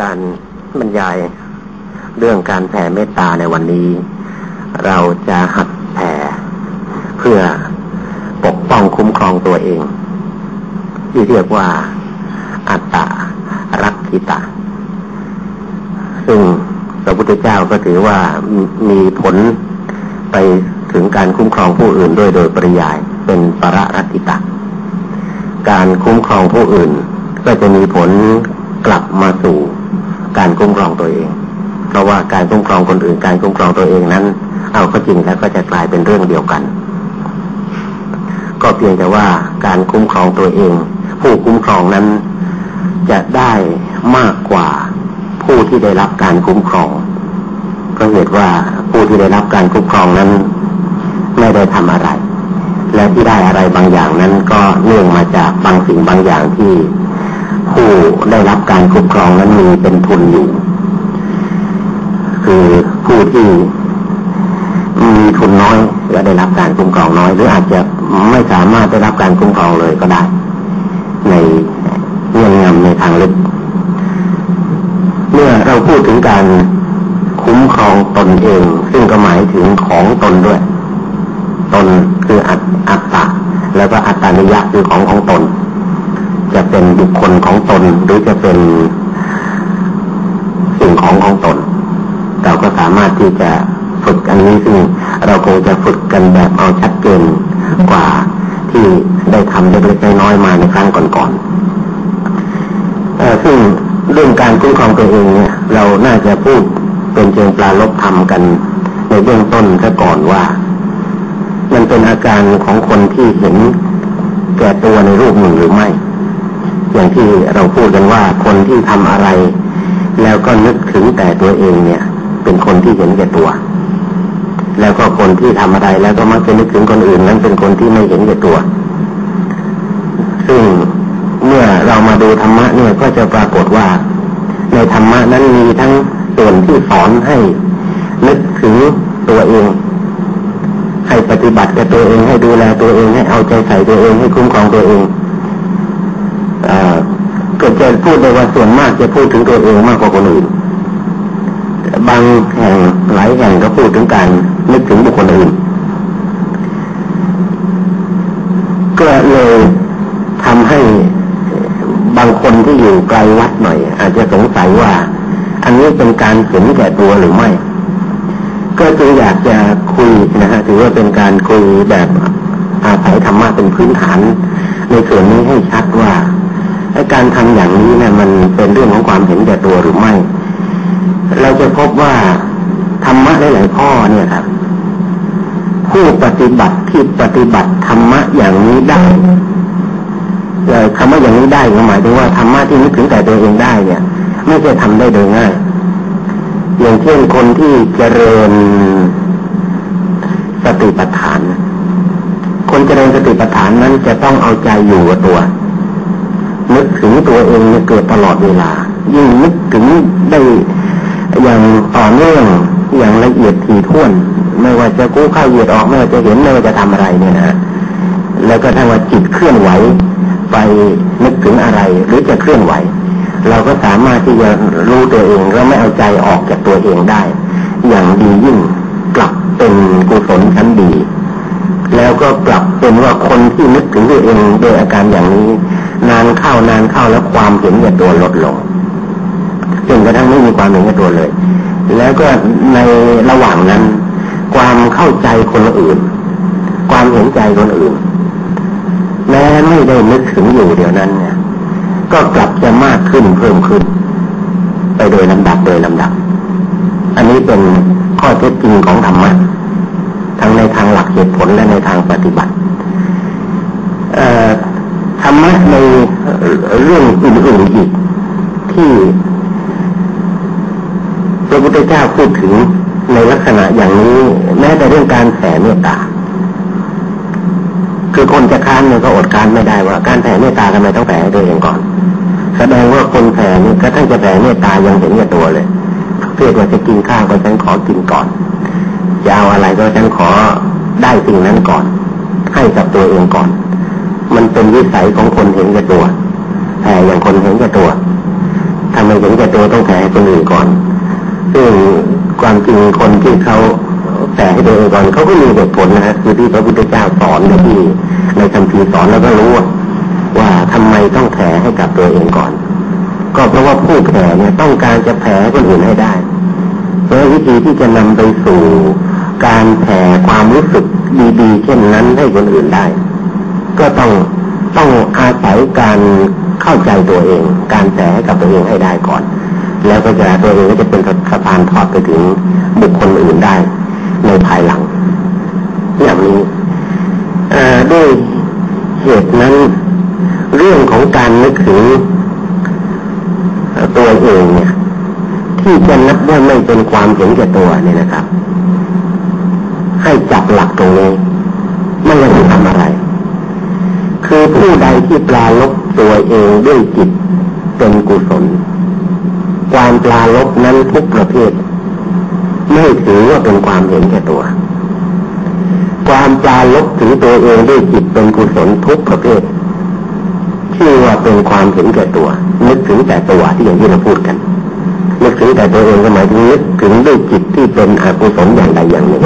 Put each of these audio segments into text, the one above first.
การบรรยายเรื่องการแผ่เมตตาในวันนี้ เราจะหัดแผ่เพื่อปกป้องคุ้มครองตัวเองที่เรียกว่าอัตตารักขิตาซึ่งพระพุทธเจ้าก็ถือว่ามีผลไปถึงการคุ้มครองผู้อื่นด้วยโดยปริยายเป็นปรรัติตาการคุ้มครองผู้อื่น ก็จะมีผลกลับมาสู่ การคุ้มครองตัวเอง เพราะว่าการคุ้มครองคนอื่น การคุ้มครองตัวเองนั้น เอาก็จริงแล้วก็จะกลายเป็นเรื่องเดียวกัน ก็เพียงแต่ว่าการคุ้มครองตัวเอง ผู้คุ้มครองนั้นจะได้มากกว่าผู้ที่ได้รับการคุ้มครอง ก็เหตุว่าผู้ที่ได้รับการคุ้มครองนั้น ไม่ได้ทำอะไร และที่ได้อะไรบางอย่างนั้นก็เนื่องมาจากบางสิ่งบางอย่างที่ ผู้ได้รับการคุ้มครองนั้นมีเป็นทุนอยู่ คือผู้ที่มีทุนน้อยก็ได้รับการคุ้มครองน้อย หรืออาจจะไม่สามารถได้รับการคุ้มครองเลยก็ได้ ในเงื่อนงำในทางลึกเมื่อเราพูดถึงการคุ้มครองตนเอง ซึ่งก็หมายถึงของตนด้วย ตนคืออัตตตาแล้วก็อัตตานิยะคือของของตน จะเป็นบุคคลของตนหรือจะเป็นสิ่งของของตน เราก็สามารถที่จะฝึกอันนี้ซึ่งเราคงจะฝึกกันแบบเอาชัดเจนกว่าที่ได้ทำเล็กๆน้อยๆมาในครั้งก่อนๆซึ่งเรื่องการคุ้มครองตัวเองเนี่ย เราน่าจะพูดเป็นเชิงปลาลบธรรมกันในเบื้องต้นซะก่อนว่า มันเป็นอาการของคนที่เห็นแก่ตัวในรูปหนึ่งหรือไม่ อย่างที่เราพูดกันว่าคนที่ทำอะไร แล้วก็นึกถึงแต่ตัวเองเนี่ย เป็นคนที่เห็นแก่ตัว แล้วก็คนที่ทำอะไรแล้วก็มักจะนึกถึงคนอื่นนั้นเป็นคนที่ไม่เห็นแก่ตัว ซึ่งเมื่อเรามาดูธรรมะเนี่ยก็จะปรากฏว่า ในธรรมะนั้นมีทั้งส่วนที่สอนให้นึกถึงตัวเองให้ปฏิบัติกับตัวเองให้ดูแลตัวเองให้เอาใจใส่ตัวเองให้คุ้มครองตัวเอง กิดจะพูดในว่าส่วนมากจะพูดถึงตัวเองมากกว่าคนอื่น บางแห่งหลายแห่งก็พูดถึงการนึกถึงบุคคลอื่น ก็เลยทำให้บางคนที่อยู่ไกลวัดหน่อย อาจจะสงสัยว่า อันนี้เป็นการเห็นแก่ตัวหรือไม่ ก็จึงอยากจะคุยนะฮะถือว่าเป็นการคุยแบบอาศัยธรรมะเป็นพื้นฐาน ในส่วนนี้ให้ชัดว่า การทำอย่างนี้เนี่ยมันเป็นเรื่องของความเห็นแก่ตัวหรือไม่ เราจะพบว่าธรรมะหลายๆข้อเนี่ยครับ ผู้ปฏิบัติที่ปฏิบัติธรรมะอย่างนี้ได้คำว่าอย่างนี้ได้หมายถึงว่าธรรมะที่นึกถึงแต่ตัวเองได้เนี่ย ไม่ใช่ทำได้โดยง่ายอย่างเช่นคนที่เจริญสติปัฏฐาน คนเจริญสติปัฏฐานนั้นจะต้องเอาใจอยู่กับตัว นึกถึงตัวเองเกิดตลอดเวลา ยิ่งนึกถึงได้อย่างต่อเนื่องอย่างละเอียดถี่ถ้วน ไม่ว่าจะกู้ข้าวเหยียดออกไม่ว่าจะเห็นไม่ว่าจะทำอะไรเนี่ยนะแล้วก็ถ้าว่าจิตเคลื่อนไหวไปนึกถึงอะไร หรือจะเคลื่อนไหว เราก็สามารถที่จะรู้ตัวเองแล้วไม่เอาใจออกจากตัวเองได้ อย่างดียิ่งกลับเป็นกุศลชั้นดี แล้วก็กลับเป็นว่าคนที่นึกถึงตัวเองโดยอาการอย่างนี้ นานเข้านานเข้าแล้วความเห็นแก่ตัวลดลงจนกระทั่งไม่มีความเห็นแก่ตัวเลย แล้วก็ในระหว่างนั้น ความเข้าใจคนอื่น ความเห็นใจคนอื่น แม้ไม่ได้นึกถึงอยู่เดี๋ยวนั้นเนี่ยก็กลับจะมากขึ้นเพิ่มขึ้น ไปโดยลำดับโดยลำดับ อันนี้เป็นข้อเท็จจริงของธรรมะ ทั้งในทางหลักเหตุผลและในทางปฏิบัติธรรมะในเรื่องอื่นๆอีกที่พระพุทธเจ้าพูดถึงในลักษณะอย่างนี้ แม้แต่เรื่องการแผ่เมตตา คือคนจะค้านเนี่ยก็อดค้านไม่ได้ว่า การแผ่เมตตาทำไมต้องแผ่ให้ตัวเองก่อน แสดงว่าคนแผ่นี่ก็ทั้งจะแผ่เมตตายังเห็นกับตัวเลยเพื่อว่าจะกินข้าวก็ฉันขอกินก่อน จะเอาอะไรก็ฉันขอได้สิ่งนั้นก่อน ให้กับตัวเองก่อน มันเป็นวิสัยของคนเห็นแกับตัวแผ่อย่างคนเห็นแกับตัวทำไมถึงจะตัวต้องแผ่ให้คนอื่นก่อน ซึ่งความจริงคนที่เขาแต่ให้ตัวเองก่อนเขาก็มีเหตุผลนะฮะคือที่พระพุทธเจ้าสอนในที่ในคำพีสอนแล้วก็รู้ว่าทำไมต้องแผ่ให้กับตัวเองก่อน ก็เพราะว่าผู้แผ่เนี่ยต้องการจะแผ่ให้คนอื่นให้ได้เพราะวิธีที่จะนำไปสู่ การแผ่ความรู้สึกดีๆ เช่นนั้นให้คนอื่นได้ ก็ต้องต้องอาศัยการเข้าใจตัวเอง การแผ่ให้กับตัวเองให้ได้ก่อน แล้วก็จะตัวเองก็จะเป็นสะพานทอดไปถึงบุคคลอื่นได้ ในภายหลัง อย่างนี้ด้วยเหตุนั้น เรื่องของการนึกถึงตัวเองเนี่ยที่จะนับว่าไม่เป็นความเห็นแก่ตัวเนี่ยนะครับ ให้จับหลักตรงนี้ไม่ว่าจะทำอะไร คือผู้ใดที่ปลาลบตัวเองด้วยจิตเป็นกุศล ความปลาลบนั้นทุกประเภท ไม่ถือว่าเป็นความเห็นแก่ตัว ความปลาลบถือตัวเองด้วยจิตเป็นกุศลทุกประเภทชื่อว่าเป็นความเห็นแก่ตัว นึกถึงแต่ตัวที่อย่างที่เราพูดกันนึกถึงแต่ตัวเองก็หมายถึงนึกถึงด้วยจิตที่เป็นอกุศลอย่างใดอย่างหนึ่ง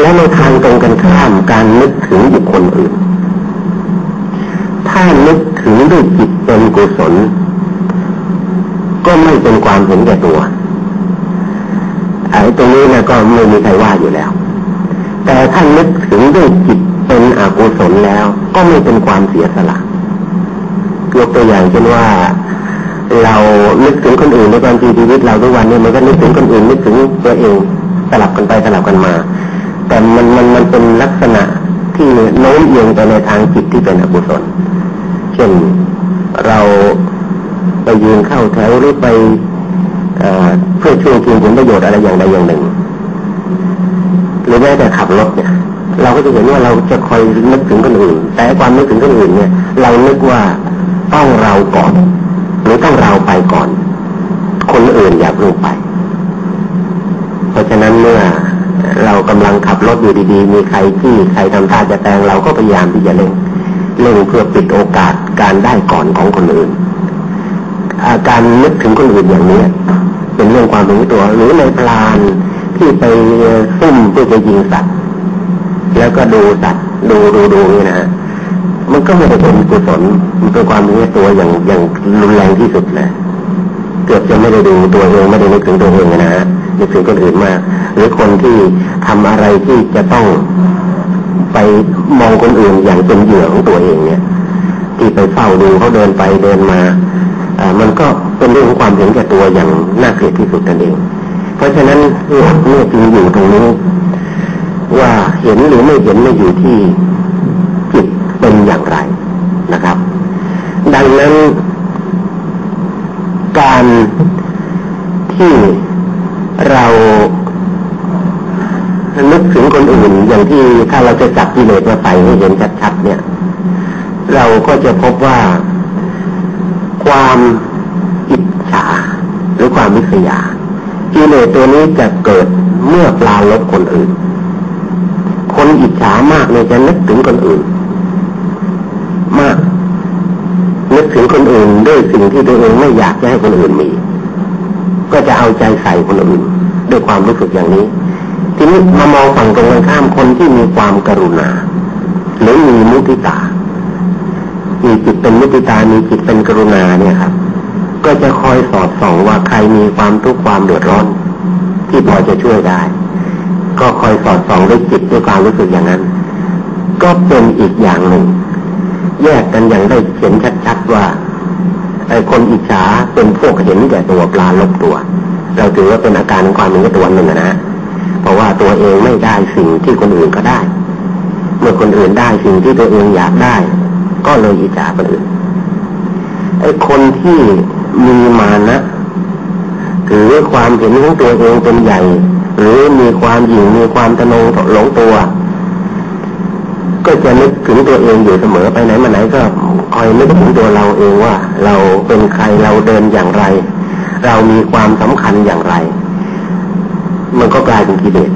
และในทางตรงกันข้ามการนึกถึงบุคคลอื่น ถ้านึกถึงด้วยจิตเป็นกุศล ก็ไม่เป็นความเห็นแก่ตัวไอ้ตรงนี้นะก็ไม่มีใครว่าอยู่แล้ว แต่ถ้านึกถึงด้วยจิตเป็นอกุศลแล้ว ก็ไม่เป็นความเสียสละยกตัวอย่างเช่นว่าเรานึกถึงคนอื่นในการชีวิตเราทุกวันนี้มันก็นึกถึงคนอื่นนึกถึงตัวเองสลับกันไปสลับกันมา แต่มันมันมันเป็นลักษณะที่โน้มเอียงไปในทางจิตที่เป็นอกุศล เช่นเราไปยืนเข้าแถวหรือไปเพื่อช่วยกินผลประโยชน์อะไรอย่างใดอย่างหนึ่ง หรือแม้แต่ขับรถเนี่ย เราก็จะเห็นว่าเราจะคอยนึกถึงคนอื่น แต่ความนึกถึงคนอื่นเนี่ย เรานึกว่าต้องเราก่อน หรือต้องเราไปก่อน คนอื่นอย่าเพิ่งไป เพราะฉะนั้นเมื่อ เรากำลังขับรถอยู่ดีๆ มีใครที่ใครทำท่าจะแตงเราก็พยายามที่จะเล่งเล่งเพื่อปิดโอกาสการได้ก่อนของคนอื่น อาการนึกถึงคนอื่นอย่างนี้ เป็นเรื่องความรู้ตัวหรือในพลานที่ไปซุ่มเพื่อจะยิงสัตว์ แล้วก็ดูสัตว์ดูดูดูนี่นะมันก็ไม่ได้เป็นกุศลมันเป็นความรู้ตัวอย่างอย่างรุนแรงที่สุดเลยเกือบจะไม่ได้ดูตัวเองไม่ได้นึกถึงตัวเองนะฮะ นึกถึงคนอื่นมาก หรือคนที่ทำอะไรที่จะต้องไปมองคนอื่นอย่างเป็นเหยื่อของตัวเองเนี่ย ที่ไปเฝ้าดูเขาเดินไปเดินมามันก็เป็นเรื่องของความเห็นแก่ตัวอย่างน่าเกลียดที่สุดนั่นเอง เพราะฉะนั้นหลักเนี่ยจึงอยู่ตรงนี้ ว่าเห็นหรือไม่เห็นไม่อยู่ที่จิตเป็นอย่างไรนะครับ ดังนั้นการที่เรานึกถึงค นอื่นอย่างที่ถ้าเราจะจับกิเลสมาใส่ให้เห็นชัดๆเนี่ย เราก็จะพบว่าความอิจฉาหรือความวิษยากิเลสตัวนี้จะเกิดเมื่อปลาลบคนอื่น คนอิจฉามากเนี่ยจะนึกถึงคนอื่น มากนึกถึงคนอื่นด้วยสิ่งที่ตัวเองไม่อยากจะให้คนอื่นมี ก็จะเอาใจใส่คนอื่น ด้วยความรู้สึกอย่างนี้ นี้มามองฝั่งตรงกันข้ามคนที่มีความกรุณา หรือมีมุทิตา มีจิตเป็นมุติตา มีจิตเป็นกรุณาเนี่ยครับ ก็จะคอยสอดส่องว่าใครมีความทุกข์ความเดือดร้อน ที่พอจะช่วยได้ ก็คอยสอดส่องด้วยจิตด้วยความรู้สึกอย่างนั้น ก็เป็นอีกอย่างหนึ่ง แยกกันอย่างได้เห็นชัดๆว่าไอ้คนอิจฉาเป็นพวกเห็นแก่ตัวปลาลบตัว เราถือว่าเป็นอาการของความเห็นแก่ตัวหนึ่งนะ เพราะว่าตัวเองไม่ได้สิ่งที่คนอื่นก็ได้ เมื่อคนอื่นได้สิ่งที่ตัวเองอยากได้ ก็เลยอิจฉาคนอื่นไอ้คนที่มีมานะถือความเห็นของตัวเองเป็นใหญ่ หรือมีความหยิ่งมีความตนงหลงตัว ก็จะนึกถึงตัวเองอยู่เสมอไปไหนมาไหนก็คอยนึกถึงตัวเราเองว่า เราเป็นใครเราเดินอย่างไร เรามีความสำคัญอย่างไร มันก็กลายเป็นกิเลส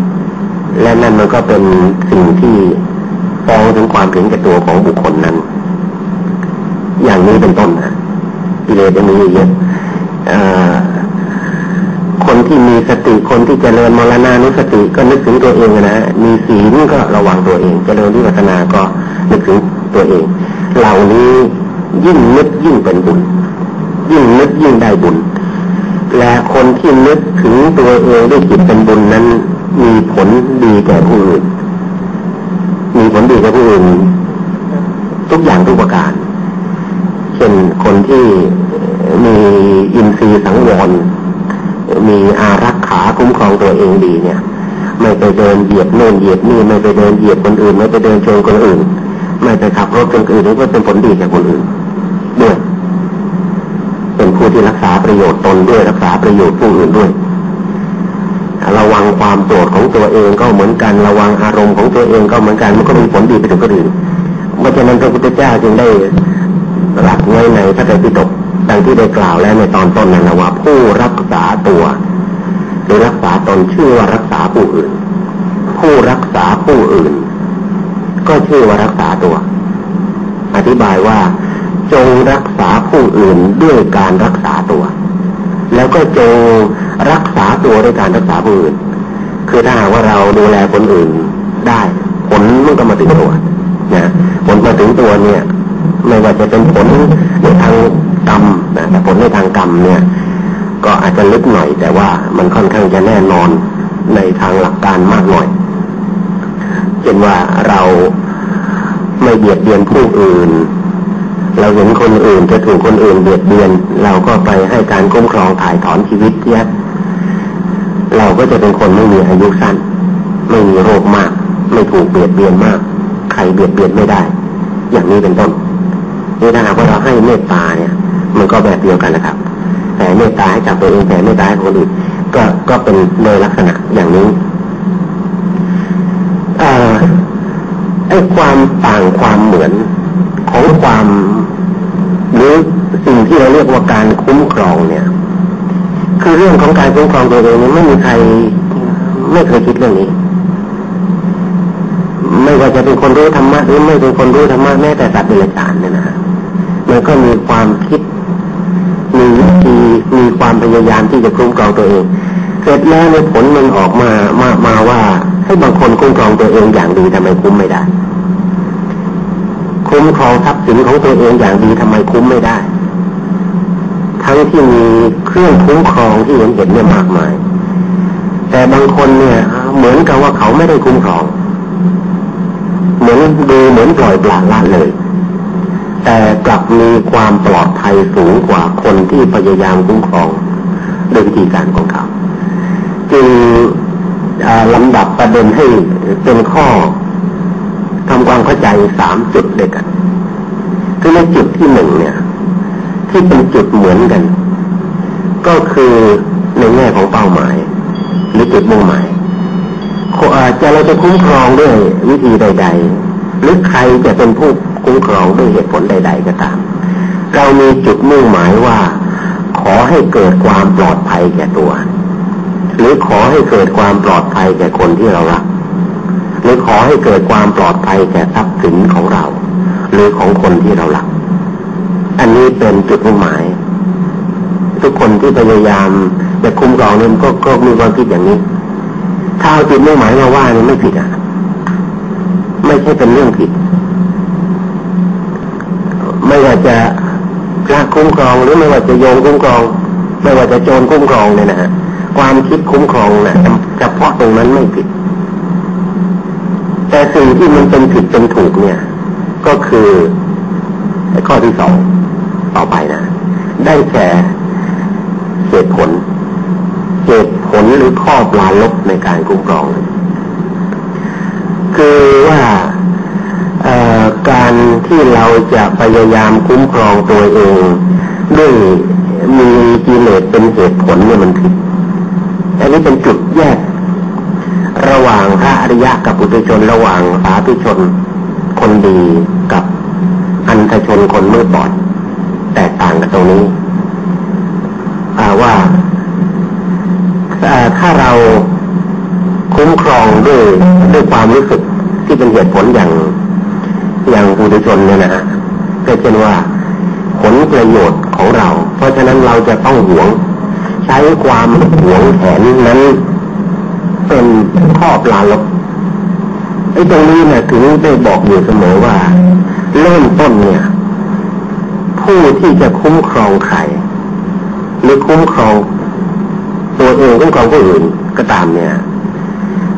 และนั่นมันก็เป็นสิ่งที่ฟ้องถึงความถึงแก่ตัวของบุคคลนั้น อย่างนี้เป็นต้นนะกิเลสจะมีเยอะคนที่มีสติคนที่จเจริญมรณานุสติก็นึกถึงตัวเองนะมีศีลก็ระวังตัวเองจเจริญวิปัสสนาก็นึกถึงตัวเอง เหล่านี้ยิ่งนึกยิ่งเป็นบุญ ยิ่งนึกยิ่งได้บุญ และคนที่นึกถึงตัวเองด้วยจิตเป็นบุญนั้น มีผลดีแก่ผู้อื่น มีผลดีแก่ผู้อื่นทุกอย่างทุกประการ เช่นคนที่มีอินทรีย์สังวร มีอารักขาคุ้มครองตัวเองดีเนี่ย ไม่ไปเดินเหยียบโน่นเหยียบนี่ไม่ไปเดินเหยียบคนอื่น ไม่ไปเดินชนคนอื่น ไม่ไปขับรถคนอื่นนี่ก็เป็นผลดีแก่คนอื่น ที่รักษาประโยชน์ตนด้วยรักษาประโยชน์ผู้อื่นด้วย ระวังความโกรธของตัวเองก็เหมือนกันระวังอารมณ์ของตัวเองก็เหมือนกันมันก็มีผลดีไปถึงคนอื่นเพราะฉะนั้นพระพุทธเจ้าจึงได้หลักไว้ในพระไตรปิฎกดังที่ได้กล่าวแล้วในตอนต้นนั้นว่าผู้รักษาตัวหรือรักษาตนชื่อว่ารักษาผู้อื่น ผู้รักษาผู้อื่น ก็ชื่อว่ารักษาตัว อธิบายว่า จงรักษาผู้อื่นด้วยการรักษาตัว แล้วก็จงรักษาตัวด้วยการรักษาผู้อื่น คือถ้าว่าเราดูแลคนอื่นได้ ผลมันก็มาถึงตัวนะผลมาถึงตัวเนี่ย ไม่ว่าจะเป็นผลในทางกรรมนะแต่ผลในทางกรรมเนี่ย ก็อาจจะลึกหน่อย แต่ว่ามันค่อนข้างจะแน่นอนในทางหลักการมากหน่อยเช่นว่าเราไม่เบียดเบียนผู้อื่น เราเห็นคนอื่นจะถูกคนอื่นเบียดเบียน เราก็ไปให้การคุ้มครองถ่ายถอนชีวิตเนี่ยเราก็จะเป็นคนไม่มีอายุสั้น ไม่มีโรคมาก ไม่ถูกเบียดเบียนมาก ใครเบียดเบียนไม่ได้ อย่างนี้เป็นต้นนี่ถ้าหากว่าเราให้เมตตาเนี่ย มันก็แบบเดียวกันนะครับแต่เมตตาให้กับตัวเองแต่เมตตาให้คนอื่นก็ก็เป็นโดยลักษณะอย่างนี้ไอ้ความต่างความเหมือนของความ หรือสิ่งที่เราเรียกว่าการคุ้มครองเนี่ย คือเรื่องของการคุ้มครองตัวเองนี่ไม่มีใครไม่เคยคิดเรื่องนี้ ไม่ว่าจะเป็นคนรู้ธรรมะหรือไม่เป็นคนรู้ธรรมะแม้แต่สัตว์เดรัจฉานเนี่ยนะมันก็มีความคิด มีวิธีมีความพยายามที่จะคุ้มครองตัวเองเสร็จแล้วในผลมันออกมามามาว่าให้บางคนคุ้มครองตัวเองอย่างดีทำไมคุ้มไม่ได้ คุ้มครองทรัพ สินของตัวเองอย่างดีทำไมคุ้มไม่ได้ ทั้งที่มีเครื่องคุ้มครองที่เห็นเห็นเนี่ยมากมาย แต่บางคนเนี่ย เหมือนกับว่าเขาไม่ได้คุ้มครอง เหมือนดูเหมือนปล่อยปละละเลย แต่กลับมีความปลอดภัยสูงกว่าคนที่พยายามคุ้มครองโดยวิธีการของเขาจึงลำดับประเด็นให้เป็นข้อทำความเข้าใจสามจุดเด็กกัน คือในจุดที่หนึ่งเนี่ย ที่เป็นจุดเหมือนกัน ก็คือในแง่ของเป้าหมาย หรือจุดมุ่งหมายจะเราจะคุ้มครองด้วยวิธีใด ๆ หรือใครจะเป็นผู้คุ้มครองด้วยเหตุผลใด ๆ ก็ตาม เรามีจุดมุ่งหมายว่า ขอให้เกิดความปลอดภัยแก่ตัว หรือขอให้เกิดความปลอดภัยแก่คนที่เรารักหรือขอให้เกิดความปลอดภัยแก่ทรัพย์สินของเรา หรือของคนที่เรารัก อันนี้เป็นจุดมุ่งหมาย ทุกคนที่พยายามจะคุ้มครองนี่ก็ก็มีความคิดอย่างนี้ ถ้าเอาจุดมุ่งหมายมาว่านี่ไม่ผิดอะ ไม่ใช่เป็นเรื่องผิด ไม่ว่าจะพระคุ้มครองหรือไม่ว่าจะโยงคุ้มครอง ไม่ว่าจะโจรคุ้มครองเนี่ยนะฮะความคิดคุ้มครองนะเฉพาะตรงนั้นไม่ผิด แต่สิ่งที่มันเป็นผิดเป็นถูกเนี่ย ก็คือข้อที่สองต่อไปนะ ได้แก่เหตุผลเหตุผลหรือข้อปลาลบในการคุ้มครอง คือว่าการที่เราจะพยายามคุ้มครองตัวเอง ด้วยมีกิเลสเป็นเหตุผลเนี่ยมันผิดอันนี้เป็นจุดแยก ระหว่างพระอริยะกับปุถุชน ระหว่างสาธุชน คนดีกับอันธชนคนมืดบอด แตกต่างกันตรงนี้ว่าถ้าเราคุ้มครองด้วยด้วยความรู้สึกที่เป็นเหตุผลอย่างอย่างปุถุชนเนี่ยนะฮะก็เช่นว่าผลประโยชน์ของเรา เพราะฉะนั้นเราจะต้องหวง ใช้ความหวงแหนนั้น เป็นข้อปลาลบ อ้ตรงนี้เนี่ยถึงได้บอกอยู่เสมอว่า เริ่มต้นเนี่ย ผู้ที่จะคุ้มครองใครหรือคุ้มครองตัวเองคุ้มครองผู้อื่นก็ตามเนี่ย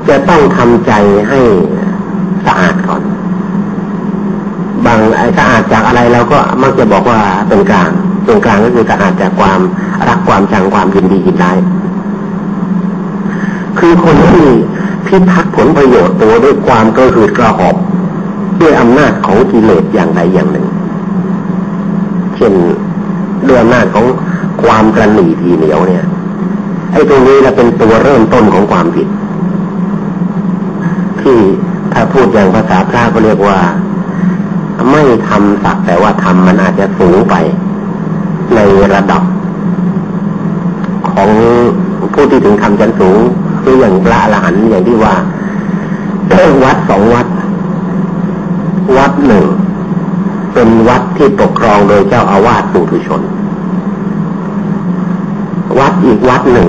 จะต้องทำใจให้สะอาดก่อน บางไอ้สะอาดจากอะไรเราก็มักจะบอกว่าเป็นกลางเป็นกลางก็คือสะอาดจากความรักความชังความยินดียินได้คือคนที่ พิทักษ์ผลประโยชน์ตัวด้วยความกระหืดกระหอบด้วยอำนาจของกิเลสอย่างใดอย่างหนึ่ง เช่นด้วยอำนาจของความกระหนี่ทีเหนียวเนี่ยไอ้ตรงนี้จะเป็นตัวเริ่มต้นของความผิด ที่ถ้าพูดอย่างภาษาพระก็เรียกว่า ไม่ทำสักแต่ว่าทำมันอาจจะสูงไป ในระดับ ของผู้ที่ถึงทำชั้นสูง คืออย่างพระอรหันต์อย่างที่ว่าวัดสองวัด วัดหนึ่ง เป็นวัดที่ปกครองโดยเจ้าอาวาสปุถุชน วัดอีกวัดหนึ่ง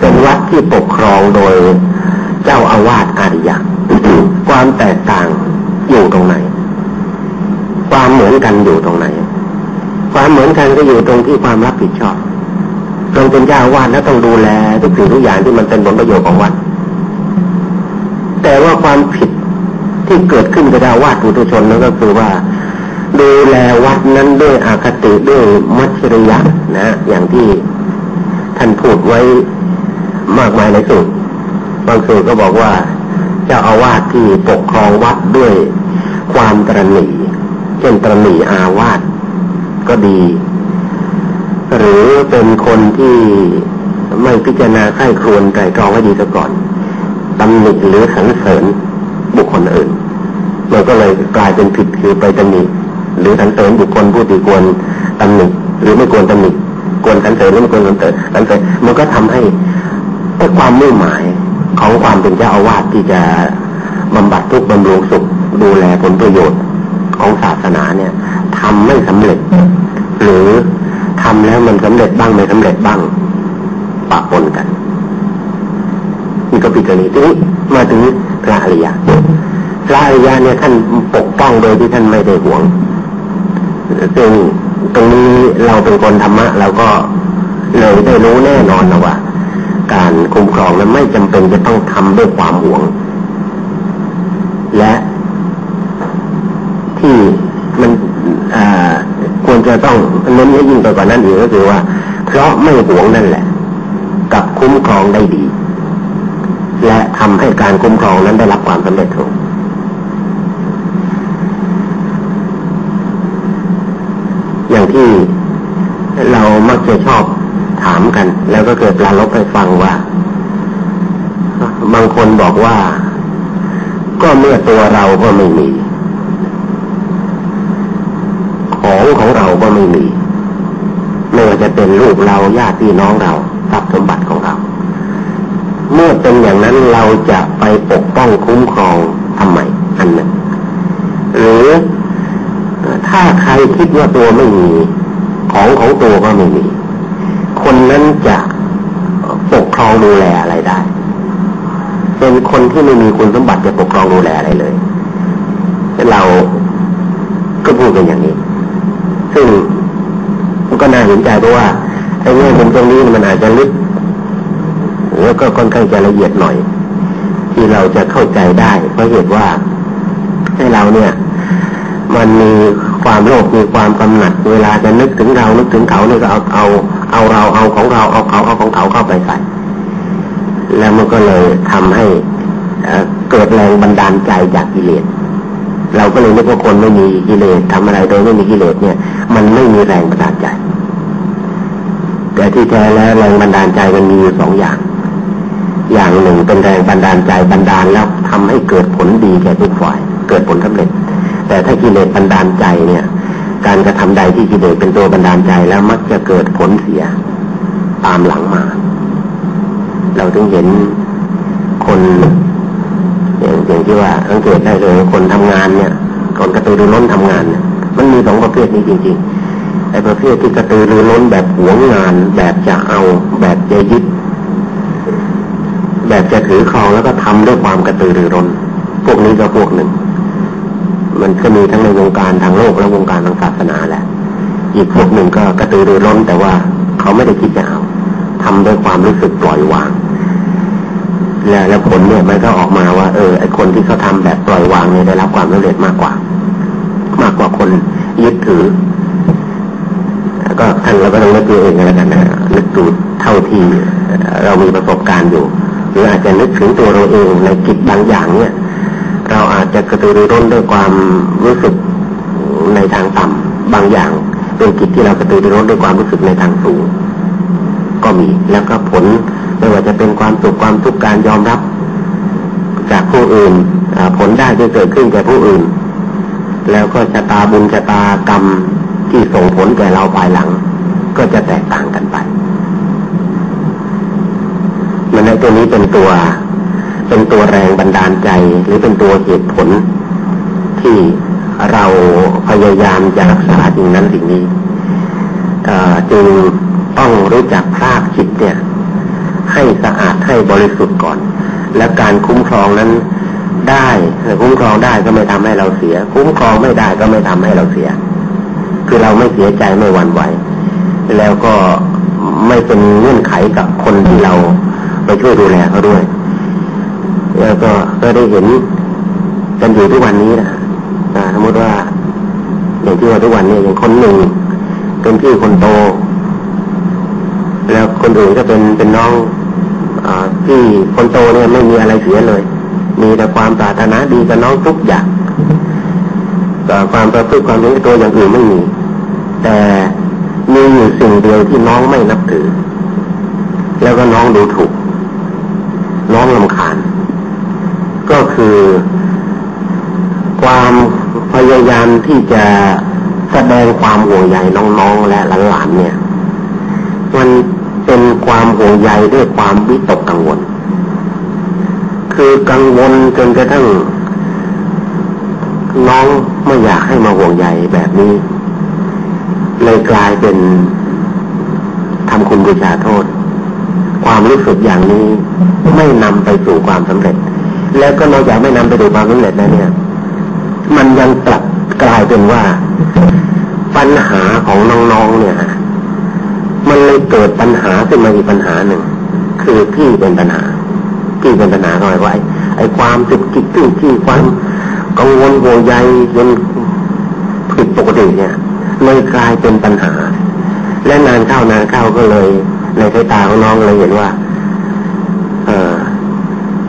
เป็นวัดที่ปกครองโดยเจ้าอาวาสอาริยะความแตกต่างอยู่ตรงไหน ความเหมือนกันอยู่ตรงไหน ความเหมือนกันก็อยู่ตรงที่ความรับผิดชอบ ตรงเป็นเจ้าวาดแล้วต้องดูแลทุกสิ่งทุกอย่างที่มันเป็นผลประโยชน์ของวัด แต่ว่าความผิดที่เกิดขึ้นกับเจ้าวาดปุถุชนนั่นก็คือว่า ดูแลวัดนั้นด้วยอาคติด้วยมัชริยะนะอย่างที่ท่านพูดไว้มากมายในสูตรบางสูตรก็บอกว่าเจ้าอาวาสที่ปกครองวัดด้วยความตรณีเช่นตรณีอาวาสก็ดี เป็นคนที่ไม่พิจารณาไข้ครวนไตรตรองไว้ดีซะก่อนตำหนิหรือสรรเสริญบุคคลอื่นมันก็เลยกลายเป็นผิดคือไปตำหนิหรือสรรเสริญบุคคลผู้ที่ควรตำหนิหรือไม่ควรตำหนิควรสรรเสริญหรือไม่ควรสรรเสริญสรรเสริญมันก็ทำให้ความมุ่งหมายของความเป็นเจ้าอาวาสที่จะบำบัดทุกข์บำรุงสุขดูแลผลประโยชน์ของศาสนาเนี่ยทำไม่สำเร็จ หรือ แล้วมันสำเร็จบ้างไม่สำเร็จบ้างปะปนกันนี่ก็ปิดกรณีทีนี้มาถึงพระอริยะพระอริยะเนี่ยท่านปกป้องโดยที่ท่านไม่ได้หวงซึ่งตรงนี้เราเป็นคนธรรมะเราก็เลยได้รู้แน่นอนนะว่า การคุ้มครองนั้นไม่จำเป็นจะต้องทำด้วยความหวง และที่มันอ่าควรจะต้อง เน้นให้ยิ่งไปกว่านั้นอีกก็คือว่า เพราะไม่หวงนั่นแหละ กับคุ้มครองได้ดี และทำให้การคุ้มครองนั้นได้รับความสำเร็จถูกอย่างที่เรามักจะชอบถามกัน แล้วก็เกิดปลาลบไปฟังว่า บางคนบอกว่า ก็เมื่อตัวเราก็ไม่มี ของของเราก็ไม่มี ไม่ว่าจะเป็นลูกเราญาติพี่น้องเราทรัพย์สมบัติของเรา เมื่อเป็นอย่างนั้นเราจะไปปกป้องคุ้มครองทำไมอันหนึ่งหรือถ้าใครคิดว่าตัวไม่มีของของตัวก็ไม่มี คนนั้นจะปกครองดูแลอะไรได้ เป็นคนที่ไม่มีคุณสมบัติจะปกครองดูแลอะไรเลยเราก็พูดเป็นอย่างนี้ ซึ่ง ก็น่าเห็นใจเพราะว่าไอ้แง่มุมตรงนี้มันอาจจะลึกแล้วก็ค่อนข้างจะละเอียดหน่อย ที่เราจะเข้าใจได้ เพราะเหตุว่าให้เราเนี่ย มันมีความโลภมีความกำหนัด เวลาจะนึกถึงเรานึกถึงเขาเนี่ยก็เอาเอาเอาเราเอาของเราเอาเขาเอาของเขาเข้าไปใส่แล้วมันก็เลยทำให้เกิดแรงบันดาลใจจากกิเลสเราก็เลยนึกว่าคนไม่มีกิเลสทำอะไรโดยไม่มีกิเลสเนี่ย มันไม่มีแรงบันดาลใจ แต่ที่แท้แล้วแรงบันดาลใจมันมีอยู่สองอย่าง อย่างหนึ่งเป็นแรงบันดาลใจบันดาลแล้วทำให้เกิดผลดีแก่ทุกฝ่าย เกิดผลสำเร็จ แต่ถ้ากิเลสบันดาลใจเนี่ย การกระทำใดที่กิเลสเป็นตัวบันดาลใจแล้วมักจะเกิดผลเสียตามหลังมา เราถึงเห็นคนอย่างอย่างที่ว่าสังเกตได้เลยคนทำงานเนี่ยคนกระตือรือร้นทำงานเนี่ยมันมีสองประเภทนี้จริง ๆ ไอ้ประเภทที่กระตือรือร้นแบบหวงงาน แบบจะเอา แบบจะยึด แบบจะถือครองแล้วก็ทำด้วยความกระตือรือร้น พวกนี้ก็พวกหนึ่ง มันก็มีทั้งในวงการทางโลกและวงการทางศาสนาแหละ อีกพวกหนึ่งก็กระตือรือร้น แต่ว่าเขาไม่ได้คิดจะเอาทำด้วยความรู้สึกปล่อยวาง แล้วแล้วผลเนี่ยมันก็ออกมาว่า เออไอคนที่เขาทาแบบปล่อยวางเนี่ยได้รับความสำเร็จมากกว่า มากกว่าคนยึดถือ ก็ท่านเราก็ต้องนึกดูเองแล้วกันนะนึกดูเท่าที่เรามีประสบการณ์อยู่ หรืออาจจะนึกถึงตัวเราเองในกิจบางอย่างเนี่ย เราอาจจะกระตือรือร้นด้วยความรู้สึกในทางต่ำบางอย่าง เป็นกิจที่เรากระตือรือร้นด้วยความรู้สึกในทางสูง ก็มีแล้วก็ผลไม่ว่าจะเป็นความสุขความทุกข์การยอมรับ จากผู้อื่นผลได้ที่เกิดขึ้นแก่ผู้อื่น แล้วก็ชะตาบุญชะตากรรม ที่ส่งผลแก่เราภายหลัง ก็จะแตกต่างกันไปมันในตัวนี้เป็นตัว เป็นตัวแรงบันดาลใจ หรือเป็นตัวเหตุผล ที่เราพยายามจะรักษาสิ่งนั้นสิ่งนี้จึงต้องรู้จักภาคจิตเนี่ย ให้สะอาดให้บริสุทธิ์ก่อน และการคุ้มครองนั้นได้คุ้มครองได้ก็ไม่ทำให้เราเสีย คุ้มครองไม่ได้ก็ไม่ทำให้เราเสีย คือเราไม่เสียใจไม่หวั่นไหว แล้วก็ไม่เป็นเงื่อนไขกับคนที่เราไปช่วยดูแลเขาด้วย แล้วก็ก็ได้เห็นกันอยู่ทุกวันนี้นะสมมติว่าอย่างที่ว่าทุกวันนี้อย่างคนหนึ่งเป็นพี่คนโต แล้วคนอื่นก็เป็นเป็นน้องอที่คนโตเนี่ยไม่มีอะไรเสียเลย มีแต่ความปรารถนาดีกับน้องทุกอย่าง ความประพฤติความเป็นตัวอย่างอื่นไม่มี แต่มีอยู่สิ่งเดียวที่น้องไม่นับถือ แล้วก็น้องดูถูก น้องลำคาญ ก็คือความพยายามที่จะแสดงความห่วงใยน้องๆและหลานๆเนี่ย มันเป็นความห่วงใยด้วยความวิตกกังวล คือกังวลจนกระทั่ง น้องไม่อยากให้มาห่วงใยแบบนี้ เลยกลายเป็นทำคุณบูชาโทษ ความรู้สึกอย่างนี้ไม่นำไปสู่ความสำเร็จ แล้วก็นอกจากไม่นำไปสู่ความสำเร็จแล้วเนี่ย มันยังกลับกลายเป็นว่า ปัญหาของน้องๆเนี่ย มันเลยเกิดปัญหาขึ้นมาอีกปัญหาหนึ่ง คือพี่เป็นปัญหาพี่เป็นปัญหาหน่อยว่าไอ้ความจุกจิกตื้ที่ความ กังวลโวใยจนผิดปกติเนี่ยเลยกลายเป็นปัญหา และนานเข้านานเข้าก็เลย ในสายตาของน้องเลยเห็นว่า เออ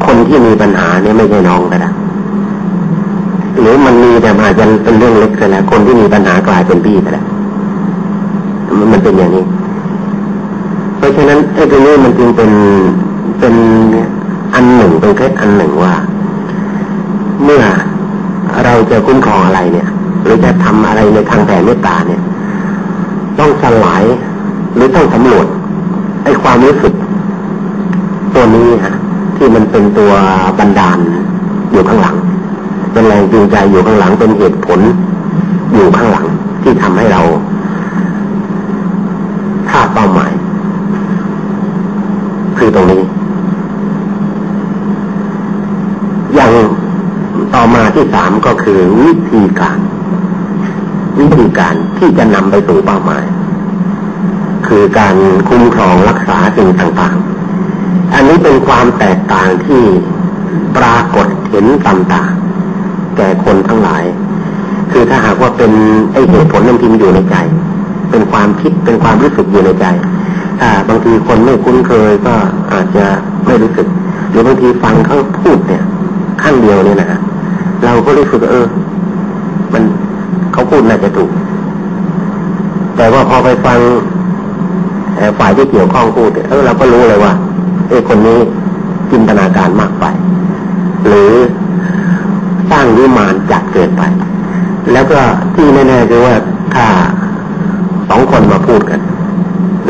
คนที่มีปัญหาเนี่ยไม่ใช่น้องก็ได้หรือมันมีแต่อาจจะเป็นเรื่องเล็กแต่แล้วคนที่มีปัญหากลายเป็นพี่แต่แล้วมันเป็นอย่างนี้ เพราะฉะนั้นไอ้ตรงนี้มันจึงเป็นเป็นอันหนึ่งเป็นเคล็ดอันหนึ่งว่า เมื่อ จะคุ้มครองอะไรเนี่ย หรือจะทำอะไรในทางแผ่เมตตาเนี่ย ต้องสลายหรือต้องสำรวจไอ้ความรู้สึก ตัวนี้ฮะที่มันเป็นตัวบันดาลอยู่ข้างหลัง เป็นแรงจูงใจอยู่ข้างหลังเป็นเหตุผลอยู่ข้างหลังที่ทำให้เราเป้าหมาย คือตรงนี้ อย่างต่อมาที่สามก็ คือวิธีการ วิธีการที่จะนำไปสู่เป้าหมาย คือการคุ้มครองรักษาสิ่งต่างๆ อันนี้เป็นความแตกต่างที่ปรากฏเห็นต่างๆแก่คนทั้งหลาย คือถ้าหากว่าเป็นไอเหตุผลนั้นที่มีอยู่ในใจ เป็นความคิดเป็นความรู้สึกอยู่ในใจถ้าบางทีคนไม่คุ้นเคยก็อาจจะไม่รู้สึก หรือบางทีฟังเขาพูดเนี่ย ข้างเดียวเนี่ยนะ เราก็รู้สึกเออ มันเขาพูดน่าจะถูก แต่ว่าพอไปฟังฝ่ายที่เกี่ยวข้องพูดเออเราก็รู้เลยว่าไอ้คนนี้จินตนาการมากไป หรือสร้างวิมานจัดเกินไป แล้วก็ที่แน่ๆคือว่าถ้าสองคนมาพูดกัน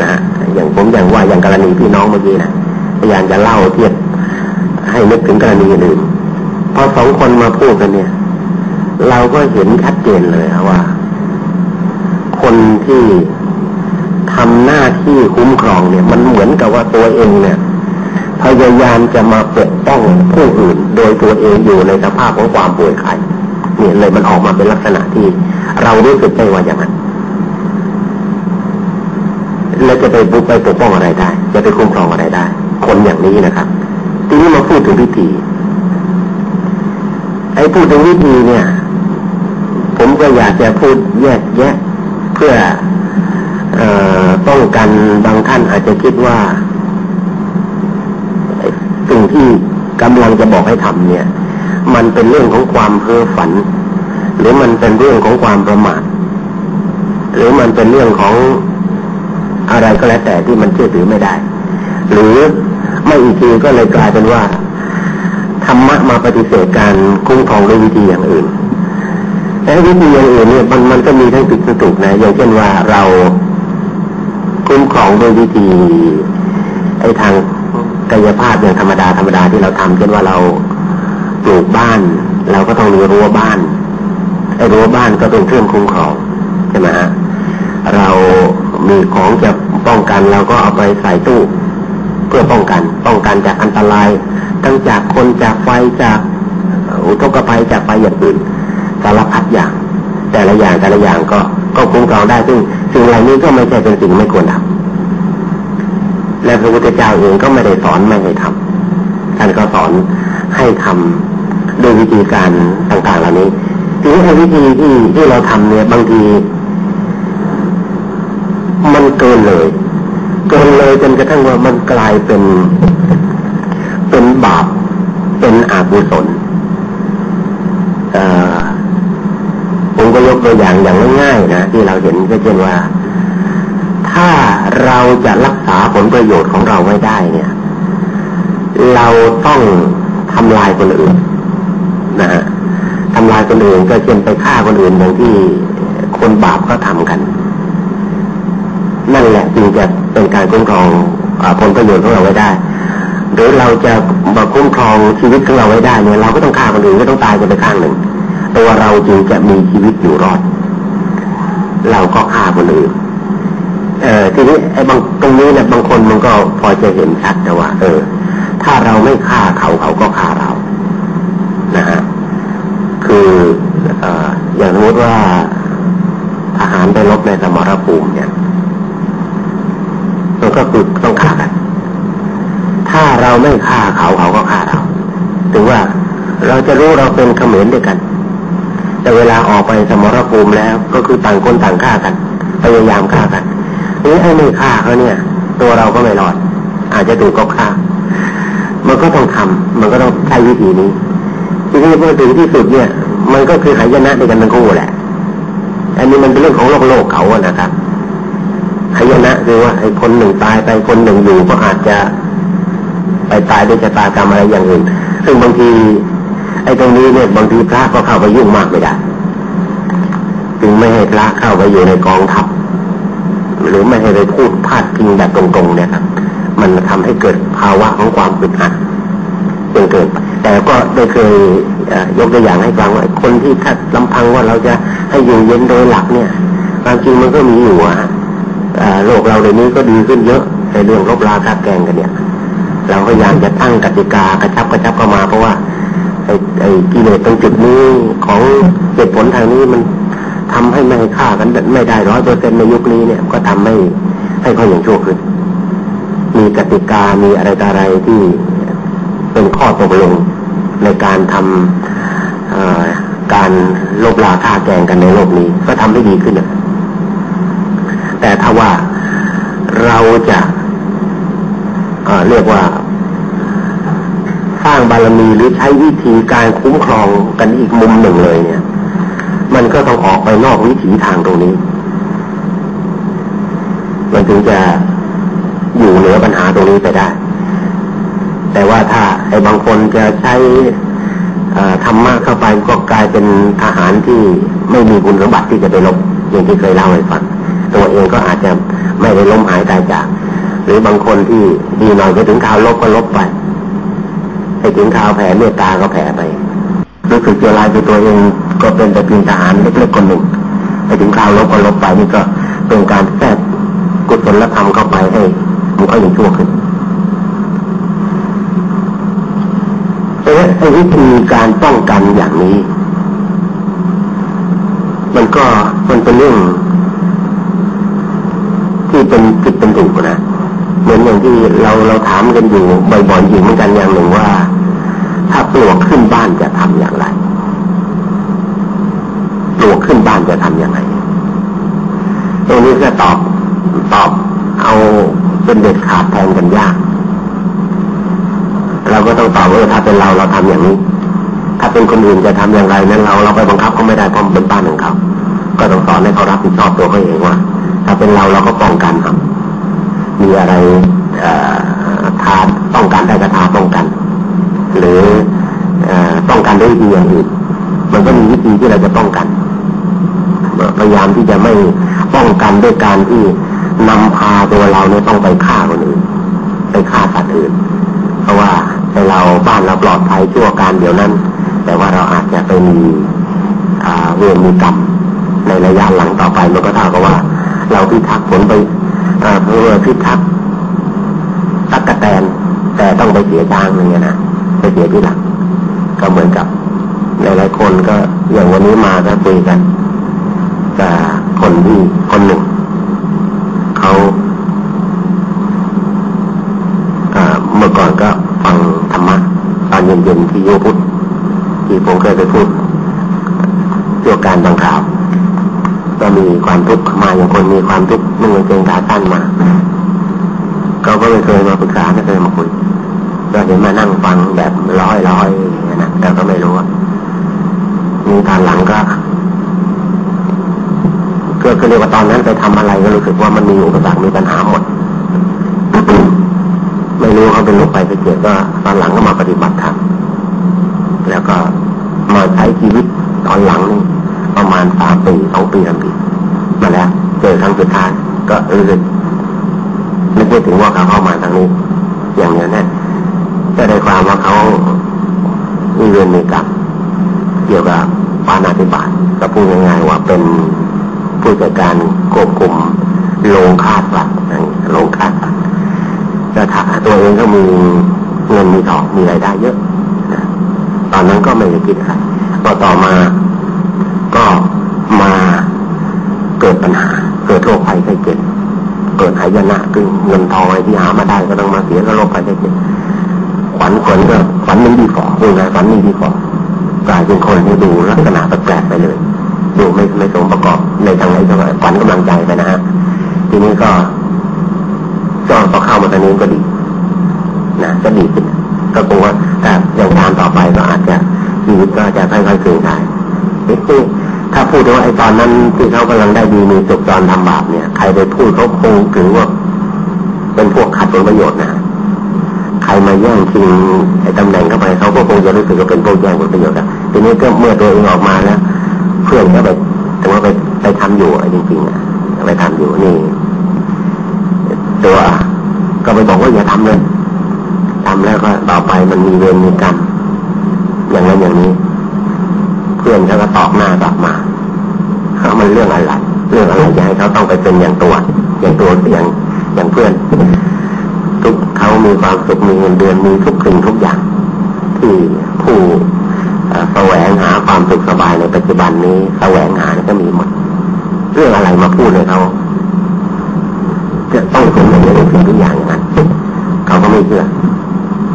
นะอย่างผมอย่างว่าอย่างกรณีพี่น้องเมื่อกี้นะพยายามจะเล่าเทียบให้นึกถึงกรณีอื่น พอสองคนมาพูดกันเนี่ย เราก็เห็นชัดเจนเลยว่า คนที่ทำหน้าที่คุ้มครองเนี่ย มันเหมือนกับว่าตัวเองเนี่ยพยายามจะมาปกป้องผู้อื่น โดยตัวเองอยู่ในสภาพของความป่วยไข้เนี่ยเลยมันออกมาเป็นลักษณะที่ เรารู้สึกได้ว่าอย่างนั้นแล้วจะไปบุกไปปกป้องอะไรได้ จะไปคุ้มครองอะไรได้ คนอย่างนี้นะครับ ทีนี้มาพูดถึงวิธี พูดถึงวิธีเนี่ย ผมก็อยากจะพูดแยกแยะ เพื่ออป้องกันบางท่านอาจจะคิดว่าสิ่งที่กำลังจะบอกให้ทำเนี่ย มันเป็นเรื่องของความเพ้อฝัน หรือมันเป็นเรื่องของความประมาทหรือมันเป็นเรื่องของอะไรก็แล้วแต่ที่มันเชื่อถือไม่ได้ หรือไม่อีกทีก็เลยกลายเป็นว่า ธรรมะมาปฏิเสธการคุ้มครองด้วยวิธีอย่างอื่นแต่วิธีอย่างอื่นเนี่ยมันมันก็มีทั้งผิดถูกนะ อย่างเช่นว่าเราคุ้มครองด้วยวิธีไอ้ทางกายภาพอย่างธรรมดาธรรมดาที่เราทำเช่นว่าเราปลูกบ้าน เราก็ต้องมีรั้วบ้านไอ้รั้วบ้านก็เป็นเครื่องคุ้มครองใช่ไหมฮะเรามีของจะป้องกันเราก็เอาไปใส่ตู้เพื่อป้องกัน ป้องกันจากอันตราย ทั้งจากคนจากไฟจากอุทกภัยจากไฟอย่างอื่นสารพัดอย่าง แต่ละอย่างแต่ละอย่างก็ก็คุ้มครองได้ซึ่งสิ่งเหล่านี้ก็ไม่ใช่เป็นสิ่งไม่ควรทำและพระพุทธเจ้าเองก็ไม่ได้สอนไม่ให้ทำท่านก็สอนให้ทำโดยวิธีการต่างๆเหล่านี้ทีนี้วิธีที่ที่เราทำเนี่ยบางที มันเกินเลย เกินเลยจนกระทั่งว่ามันกลายเป็น เป็นบาป เป็นอกุศลผมก็ยกตัวอย่างอย่างง่ายๆนะที่เราเห็นก็เช่นว่า ถ้าเราจะรักษาผลประโยชน์ของเราไว้ได้เนี่ย เราต้องทำลายคนอื่นนะฮะทำลายคนอื่นก็เช่นไปฆ่าคนอื่นอย่างที่คนบาปก็ทำกัน นั่นแหละจึงจะเป็นการคุ้มครองผลประโยชน์ของเราไว้ได้ หรือเราจะมาคุ้มครองชีวิตของเราไว้ได้เนี่ยเราก็ต้องฆ่าคนอื่นก็ต้องตายกันไปข้างหนึ่งตัวเราจึงจะมีชีวิตอยู่รอด เราก็ฆ่าคนอื่นเออทีนี้ไอ้บางตรงนี้เนี่ยบางคนมันก็พอจะเห็นชัดแต่ว่า เออ ถ้าเราไม่ฆ่าเขาเขาก็ฆ่าเรา นะฮะคือออย่างสมมติว่าทหารไปรบในสมรภูมิเนี่ยมันก็คือต้องฆ่ากันถ้าเรา ไม่ฆ่าเขาเขาก็ฆ่าเราถึงว่าเราจะรู้เราเป็นเขมรด้วยกัน แต่เวลาออกไปสมรภูมิแล้ว ก็คือต่างคนต่างฆ่ากันพยายามฆ่ากันนี่ให้ไม่ฆ่าเขาเนี่ย ตัวเราก็ไม่รอด อาจจะถูกเขาฆ่า มันก็ต้องทำมันก็ต้องใช้วิธีนี้ทีนี้เมื่อถึงที่สุดเนี่ย มันก็คือหายนะด้วกันทั้งคู่แหละ อันนี้มันเป็นเรื่องของโลกโลกเขาอะนะครับหายนะคือว่าไอ้คนหนึ่งตายไปคนหนึ่งอยู่ก็อาจจะ ตายด้วยชะตากรรมอะไรอย่างอื่น ซึ่งบางทีไอ้ตรงนี้เนี่ยบางทีพระก็เข้าไปยุ่งมากไม่ได้จึงไม่ให้พระเข้าไปอยู่ในกองทัพ หรือไม่ให้ไปพูดพาดพิงแบบตรงๆเนี่ยครับ มันทำให้เกิดภาวะของความอึดอัดจนเกิด แต่ก็ได้เคยยกตัวอย่างให้ฟังว่าคนที่ถ้าลำพังว่าเราจะให้อยู่เย็นโดยหลักเนี่ยความจริงมันก็มีอยู่อะโลกเราเดี๋ยวนี้ก็ดีขึ้นเยอะในเรื่องรบราคาแกงกันเนี่ย เราพยายามจะตั้งกติกากระชับกระชับเข้ามา เพราะว่าไอ้ไอ้กิเลสตรงจุดนี้ของเหตุผลทางนี้มันทำให้ไม่ฆ่ากันไม่ได้ร้อยเปอร์เซ็นในยุคนี้เนี่ยก็ทำให้ให้เขาอย่างชั่วขึ้น มีกติกามีอะไรต่ออะไรที่เป็นข้อตกลงในการทำการลบลาฆ่าแกงกันในโลกนี้ ก็ทำให้ดีขึ้นนะแต่ถ้าว่าเราจะ เรียกว่า สร้างบารมีหรือใช้วิธีการคุ้มครองกันอีกมุมหนึ่งเลยเนี่ย มันก็ต้องออกไปนอกวิถีทางตรงนี้ มันถึงจะอยู่เหนือปัญหาตรงนี้ไปได้ แต่ว่าถ้าไอ้บางคนจะใช้ธรรมะเข้าไปก็กลายเป็นทหารที่ไม่มีคุณสมบัติที่จะไปลบอย่างที่เคยเล่าให้ฟังตัวเองก็อาจจะไม่ได้ล้มหายตายจาก หรือบางคนที่ดีหน่อยไปถึงข่าวลบก็ลบไปไปถึงข่าวแผ่เมตตาก็แผ่ไปรู้สึกเจรายไปตัวเองก็เป็นแต่เพียงทหารเล็กๆคนหนึ่งไปถึงข่าวลบก็ลบไปนี่ก็เป็นการแทรกกุศลธรรมเข้าไปให้มันก็ยังชั่วขึ้นวิธีการป้องกันอย่างนี้ มันก็มันเป็นเรื่องที่เป็นผิดเป็นถูกนะ เหมือนอย่างที่เราเราถามกันอยู่บ่อยๆอยู่เหมือนกันอย่างหนึ่งว่า ถ้าปลวกขึ้นบ้านจะทำอย่างไรปลวกขึ้นบ้านจะทำอย่างไรตรงนี้ก็ตอบตอบเอาเป็นเด็ดขาดแทนกันยาก เราก็ต้องตอบว่าถ้าเป็นเราเราทำอย่างนี้ ถ้าเป็นคนอื่นจะทำอย่างไรนั้นเราเราไปบังคับเขาไม่ได้เพราะเป็นบ้านของเขาก็ต้องสอนให้เขารับผิดชอบตัวเขาเองว่า ถ้าเป็นเราเราก็ป้องกันครับ มีอะไรทาป้องกันได้ก็ทาป้องกัน หรือป้องกันด้วยวิธีอย่างอื่นมันก็มีวิธีที่เราจะป้องกันพยายามที่จะไม่ป้องกันด้วยการที่นำพาตัวเราเนี่ยต้องไปฆ่าคนอื่นไปฆ่าสัตว์อื่น เพราะว่าในเราบ้านเราปลอดภัยชั่วการเดียวนั้น แต่ว่าเราอาจจะไปมีเวรมีกรรมในระยะหลังต่อไปมันก็เท่ากับว่า เราพิทักษ์ผลไป เพื่อพิทักษ์ตักกะแตน แต่ต้องไปเสียจ้างอย่างเงี้ยนะไปเสียที่หลังก็เหมือนกับหลายๆคนก็อย่างวันนี้มาก็คุยกันกับคนที่คนหนึ่งเขาเมื่อก่อนก็ฟังธรรมะตอนเย็นๆที่โยพุทธที่ผมเคยไปพูดเกี่ยวกับการบางข่าวก็ มีความทุกข์มาอย่างคนมีความทุกข์นึ่งเกงขาสั้นมาเขาก็ไม่เคยมาปรึกษาไม่เคยมาคุยก็เห็นมานั่งฟังแบบร้อยร้อยอย่างนี้นะแต่ก็ไม่รู้ว่ามีทางหลังก็ก็คือเรียกว่าตอนนั้นไปทำอะไรก็รู้สึกว่ามันมีอุปสรรคมีปัญหาหมด ไม่รู้เขาเป็นลูกไปไปเกิดก็ตอนหลังก็มาปฏิบัติธรรมแล้วก็มาใช้ชีวิตตอนหลังนี่ ณสามปีสองปีสามปีมาแล้วเจอครั้งสุดท้ายก็เออไม่ใช่ถึงว่าเขาเข้ามาทางนี้ อย่างนี้นะจะได้ความว่าเขามีเวรมีกรรมเกี่ยวกับปานาธิบาตก็พูดง่ายๆว่าเป็นผู้จัดการควบคุมโรงฆ่าสัตว์โรงฆ่าสัตว์แต่ถ้าตัวเองก็มีเงินมีทองมีรายได้เยอะตอนนั้นก็ไม่ได้คิดอะไรพอต่อมา มาเกิดปัญหา เกิดโรคภัยไข้เจ็บเกิดหายนะคือเงินทองอะไรที่หามาได้ก็ต้องมาเสียก็โรคภัยไข้เจ็บขวัญขนก็ขวัญไม่ดีฝ่อคือไงขวัญไม่ดีฝ่อกลายเป็นคนที่ดูลักษณะแปลกไปเลย ดูไม่ไม่สมประกอบในทางไหนทางไหนขวัญกำลังใจไปนะฮะทีนี้ก็ก็พอเข้ามาตอนนี้ก็ดีนะก็ดีขึ้นก็คงว่าแต่อย่างการต่อไปก็อาจจะชีวิตก็จะค่อยๆคืนได้ที่ ถ้าพูดว่าไอ้ตอนนั้นที่เขากำลังได้ดีมีสุขตอนทำบาปเนี่ย ใครไปพูดเขาคงถือว่า เป็นพวกขัดผลประโยชน์นะใครมาแย่งชิงไอ้ตำแหน่งเข้าไปเขาก็คงจะรู้สึกว่าเป็นพวกแย่งผลประโยชน์นะทีนี้ก็เมื่อตัวเองออกมาแล้วเพื่อนก็ไปแต่ว่าไปไปทำอยู่จริงๆอะไปทำอยู่นี่ตัวก็ไปบอกว่าอย่าทำเลยทำแล้วก็ต่อไปมันมีเวรมีกรรมอย่างนั้นอย่างนี้ พื่อนเขาก็ตอบหน้าตอบมาเขามันเรื่องอะไรเรื่องอะไรจะให้เขาต้องไปเป็นอย่างตัว อย่างตัวอย่างอย่างเพื่อน ทุกเขามีความสุขมีเงินเดือนมีทุกสิ่งทุกอย่าง ที่ผู้แสวงหาความสุขสบายในปัจจุบันนี้แสวงหาก็มีหมดเรื่องอะไรมาพูดเลยเขาจะต้องสนใจในสิ่งทุกอย่างอย่างนั้นเขาก็ไม่เชื่อ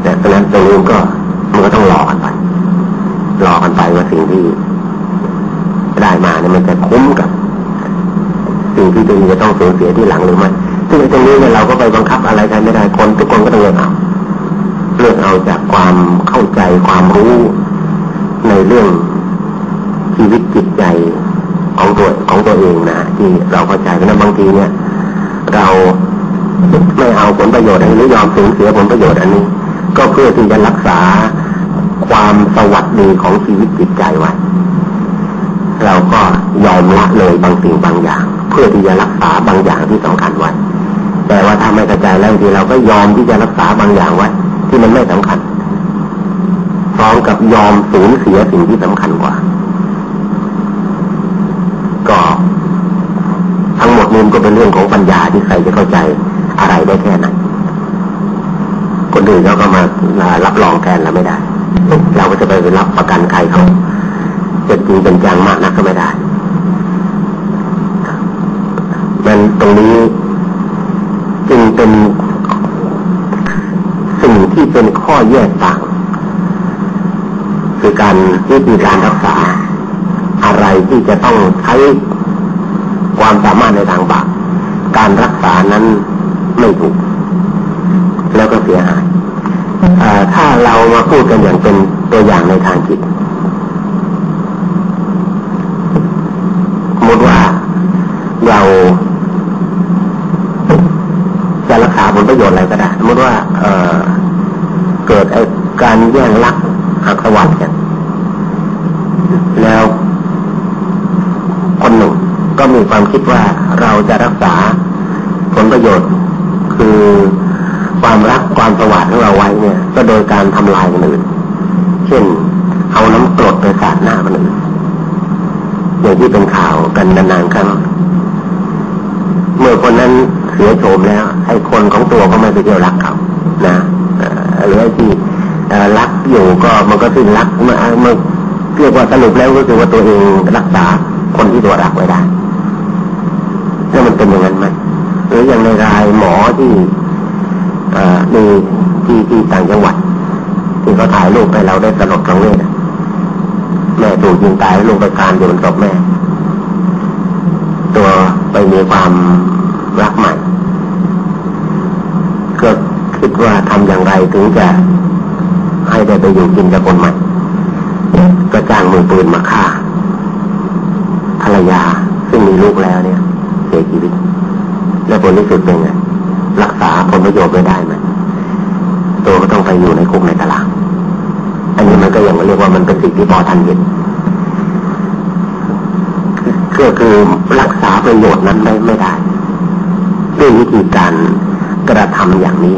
แต่เพราะนั้นตรงนี้ก็มันก็ต้องรอกันไปรอกันไปว่าสิ่งที่ ได้มาเนี่ยมันจะคุ้มกับ สิ่งที่ตัวเองจะต้องสูญเสียที่หลังหรือไม่ซึ่งตรงนี้เนี่ยเราก็ไปบังคับอะไรกันไม่ได้คนทุกคนก็ต้องเลือกเอาเลือกเอาจากความเข้าใจความรู้ในเรื่องชีวิตจิตใจของตัวของตัวเองนะที่เราเข้าใจเพราะนั้นบางทีเนี่ย เราไม่เอาผลประโยชน์อันนี้ยอมสูญเสียผลประโยชน์อันนี้ ก็เพื่อที่จะรักษาความสวัสดีของชีวิตจิตใจไว้ เราก็ยอมละเลยบางสิ่งบางอย่าง เพื่อที่จะรักษาบางอย่างที่สำคัญไว้ แต่ว่าถ้าไม่กระจายแล้วทีเราก็ยอมที่จะรักษาบางอย่างไว้ ที่มันไม่สำคัญพร้อมกับยอมสูญเสียสิ่งที่สำคัญกว่า ก็ทั้งหมดนี้ก็เป็นเรื่องของปัญญาที่ใครจะเข้าใจอะไรได้แค่ไหนคนอื่นเขาก็มารับรองแทนเราไม่ได้ เราก็จะไปรับประกันใครเขา จะจริงเป็นจังมากนักก็ไม่ได้มันตรงนี้จึงเป็นสิ่งที่เป็นข้อแยกต่าง คือการวิธีการรักษา อะไรที่จะต้องใช้ความสามารถในทางบาปการรักษานั้นไม่ถูก แล้วก็เสียหายถ้าเรามาพูดกันอย่างเป็นตัวอย่างในทางจิตสมมติว่าเราจะรักษาผลประ โยชน์อะไรก็ได้ สมมติว่าเออเกิดการแย่งลักหักสวัสดิ์กันแล้วคนหนึ่งก็มีความคิดว่าเราจะรักษาผลประโยชน์ คือความรักความสวัสดิ์ของเราไว้เนี่ย ก็โดยการทำลายคนอื่นเช่น เอาน้ำกรดไปสาดหน้าคนอื่นอย่างที่เป็นข่าวกันนานๆครั้งเมื่อคนนั้น เสียโฉมแล้วไอ้คนของตัวก็ไม่ไปเที่ยวรักเขานะหรือไอ้ที่รักอยู่ก็มันก็สิ้นรักมื่อเมื่อเรียกว่าสรุปแล้วก็คือว่าตัวเองรักษาคนที่ตัวรักไว้ได้แล้วมันเป็นอย่างนั้นไหมหรืออย่างในรายหมอที่มีที่ที่ต่างจังหวัด ที่เขาถ่ายรูปให้เราได้สลดสังเวชแม่ถูกยิงตายลูกไปการอยู่บนศพแม่ ตัวไปมีความ รักใหม่ก็คิดว่าทำอย่างไรถึงจะให้ได้ไปอยู่กินกับคนใหม่ก็จ้างมือปืนมาฆ่าภรรยาซึ่งมีลูกแล้วเนี่ย เสียชีวิต แล้วผลที่สุดเป็นไงรักษาผลประโยชน์ไม่ได้ไหมตัวก็ต้องไปอยู่ในคุกในตารางอันนี้มันก็ยังเรียกว่ามันเป็นสิ่งที่พอทันเห็นก็คือรักษาประโยชน์นั้นไม่ไม่ได้ ด้วยวิธีการกระทำอย่างนี้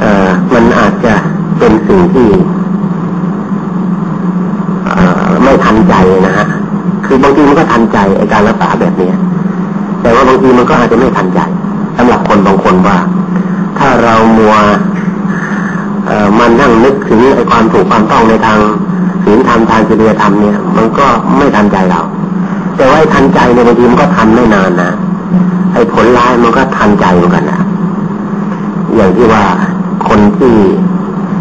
เออมันอาจจะเป็นสิ่งที่ไม่ทันใจนะฮะ คือบางทีมันก็ทันใจไอการรักษาแบบนี้แต่ว่าบางทีมันก็อาจจะไม่ทันใจสำหรับคนบางคนว่า ถ้าเรามัวมันนั่งนึกถึงไอความถูกความต้องในทางศีลธรรมทางจริยธรรมเนี่ย มันก็ไม่ทันใจเรา แต่ว่าทันใจในบางทีมันก็ทันไม่นานนะ ไอ้ผลร้ายมันก็ทันใจเหมือนกันนะอย่างที่ว่าคนที่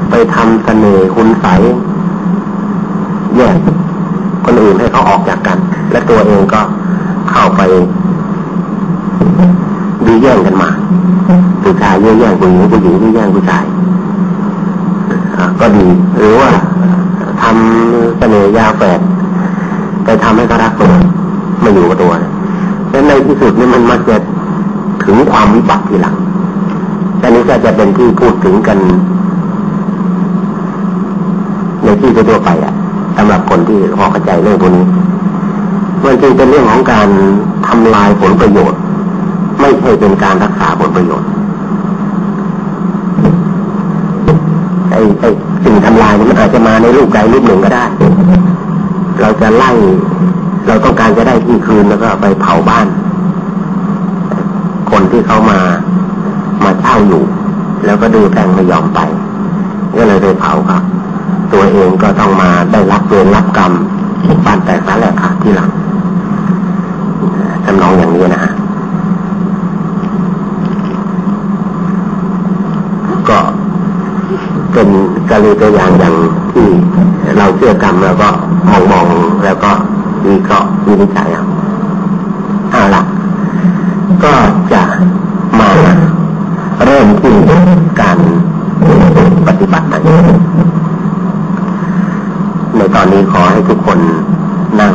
ไปทำเสน่ห์คุณใสแย่คนอื่นให้เขาออกจากกัน และตัวเองก็เข้าไปดีแย่งกันมาผู้ชายแย่งผู้หญิงผู้หญิงแย่งผู้ชายก็ดี หรือว่าทำเสน่ห์ยาแฝดไปทำให้เขารักตัวไม่อยู่กับตัวนะ และในที่สุดนี่มันมักจะถึงความวิบัติทีหลังอันนี้ก็จะเป็นที่พูดถึงกัน ในที่ทั่วไปอะสำหรับคนที่พอเข้าใจเรื่องพวกนี้มันจึงเป็นเรื่องของการทำลายผลประโยชน์ ไม่ใช่เป็นการรักษาผลประโยชน์ไอ้ไอ้สิ่งทำลายมันอาจจะมาในรูปใดรูปหนึ่งก็ได้ เราจะไล่ เราต้องการจะได้ที่คืนแล้วก็ไปเผาบ้าน คนที่เขามามาเช่าอยู่ แล้วก็ดูแทงไม่ยอมไปก็เลยไปเผาครับ ตัวเองก็ต้องมาได้รับเวรรับกรรมบ้านแตกสาแหลกขาดที่หลังทำนองอย่างนี้นะฮะก็เป็นกรณีตัวอย่างอย่างที่เราเชื่อกรรมแล้วก็มองมองแล้วก็ วิเคราะห์วินิจฉัยเอาเอาละก็จะมาเริ่มที่การปฏิบัติในตอนนี้ขอให้ทุกคนนั่ง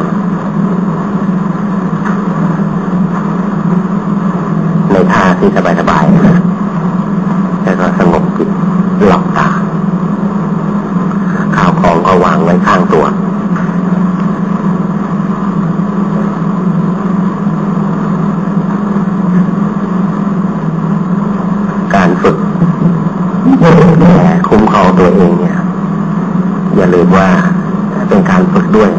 ในท่าที่สบายๆนะแล้วก็สงบจิตหลับตาข่าวของก็วางไว้ข้างตัวแต่คุ้มครองตัวเองเนี่ย อย่าลืมว่าเป็นการฝึกด้วย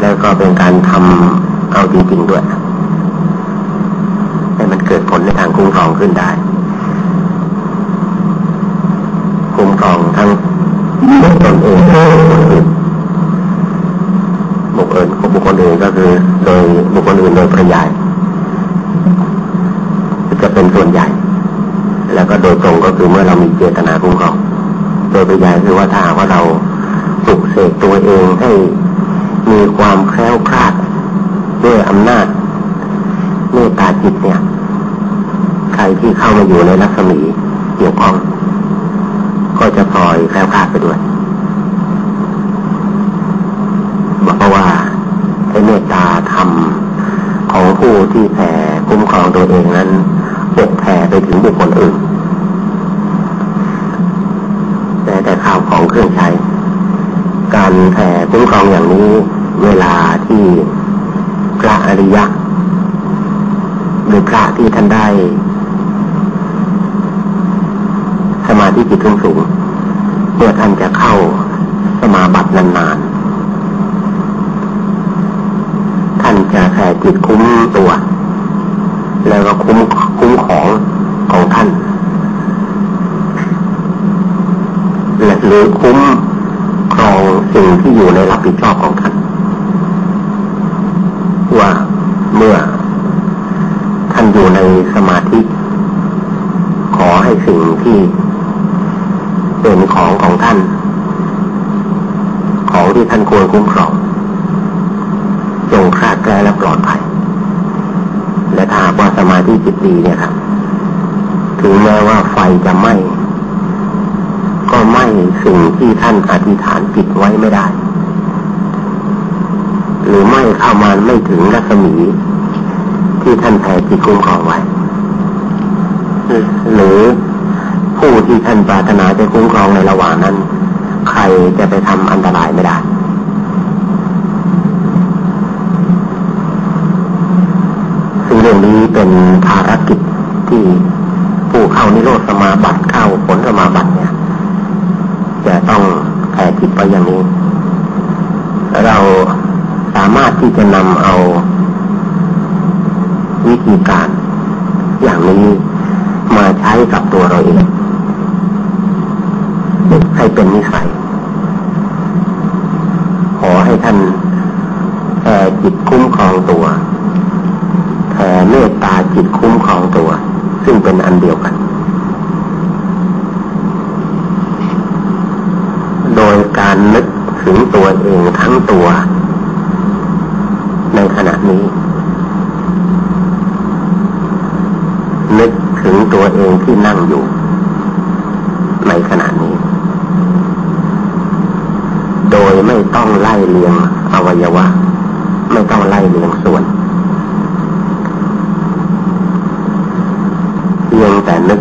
แล้วก็เป็นการทำเอาจริงๆด้วย ให้มันเกิดผลในทางคุ้มครองขึ้นได้ คุ้มครองทั้งตนเองบุคคลอื่นบุคคลบุคคลอื่นก็คือ โดยบุคคลอื่นโดยประยายจะเป็นส่วนใหญ่ แล้วก็โดยตรงก็คือเมื่อเรามีเจตนาคุ้มครองโดยประยายคือว่าถ้าว่าเรา ปลุกเสกตัวเองให้มีความแคล้วคลาดด้วยอำนาจเมตตาจิตเนี่ย ใครที่เข้ามาอยู่ในรัศมีเกี่ยวข้อง ก็จะพลอยแคล้วคลาดไปด้วยเพราะว่าไอ้เมตตาธรรมของผู้ที่แผ่คุ้มครองตัวเองนั้นปกแผ่ไปถึงบุคคลอื่นแต่แต่ข้าวของเครื่องใช้ แผ่คุ้มครองอย่างนี้เวลาที่พระอริยะหรือพระที่ท่านได้ สมาธิจิตสูงเมื่อท่านจะเข้าสมาบัตินานๆ ท่านจะแผ่จิตคุ้มตัว แล้วก็คุ้มคุ้มของของท่าน และหรือคุ้ม ครองสิ่งที่อยู่ในรับผิดชอบของท่านว่าเมื่อท่านอยู่ในสมาธิ ขอให้สิ่งที่เป็นของของท่าน ของที่ท่านควรคุ้มครองจงคลาดแคล้และปลอดภัย และถ้าว่าสมาธิจิตดีเนี่ยครับ ถึงแม้ว่าไฟจะไหม้ ก็ไม้สิ่งที่ท่านอธิษฐานจิตไว้ไม่ได้ หรือไม่เข้ามาไม่ถึงรัศมีที่ท่านแผ่จิตคุ้มครองไว้ หรือผู้ที่ท่านปรารถนาจะคุ้มครองในระหว่างนั้น ใครจะไปทำอันตรายไม่ได้ซึ่งเรื่องนี้เป็นภารกิจที่ผู้เข้านิโรธสมาบัติเข้าผลสมาบัติ จะต้องแผ่จิตไปอย่างนี้ เราสามารถที่จะนำเอาวิธีการอย่างนี้มาใช้กับตัวเราเองให้เป็นนิสัย ขอให้ท่านแผ่จิตคุ้มครองตัวแผ่เมตตาจิตคุ้มครองตัว ซึ่งเป็นอันเดียวกัน โดย การนึกถึงตัวเองทั้งตัว ในขณะนี้ นึกถึงตัวเองที่นั่งอยู่ ในขณะนี้ โดยไม่ต้องไล่เลียงอวัยวะ ไม่ต้องไล่เลียงส่วนเพียงแต่นึก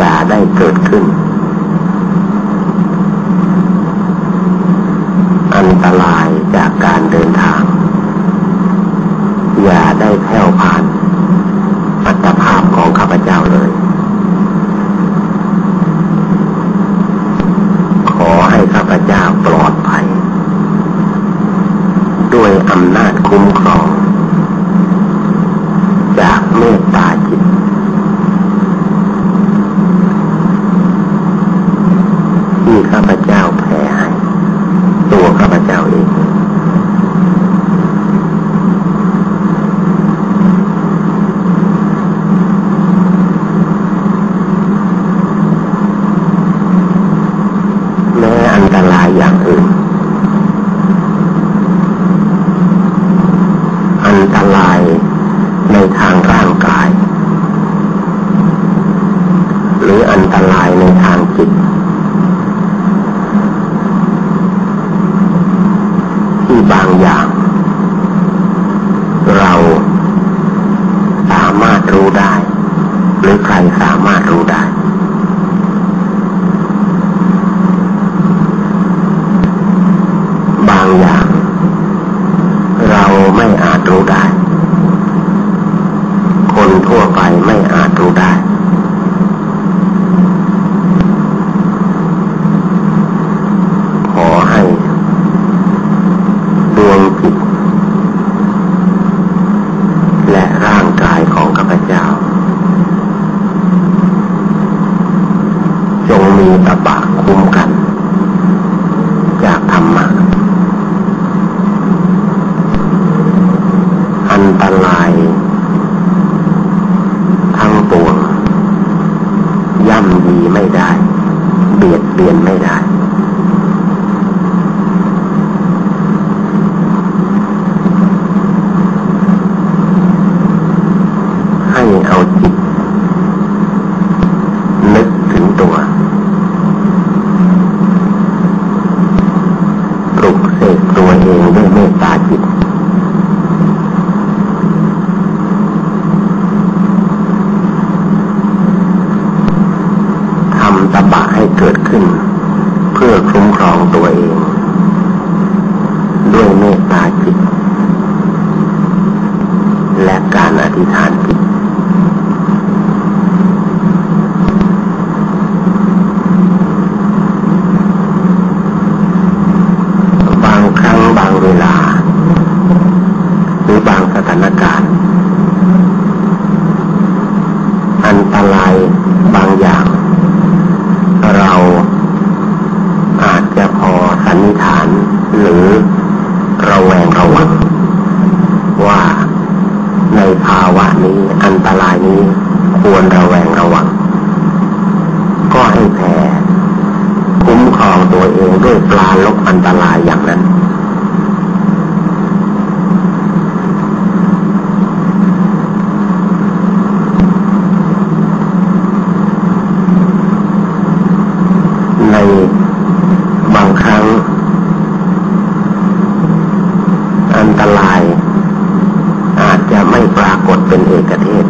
ญาได้เกิดขึ้น อันตรายจากการเดินทางันตราย อาจจะไม่ปรากฏเป็นเอกเทศ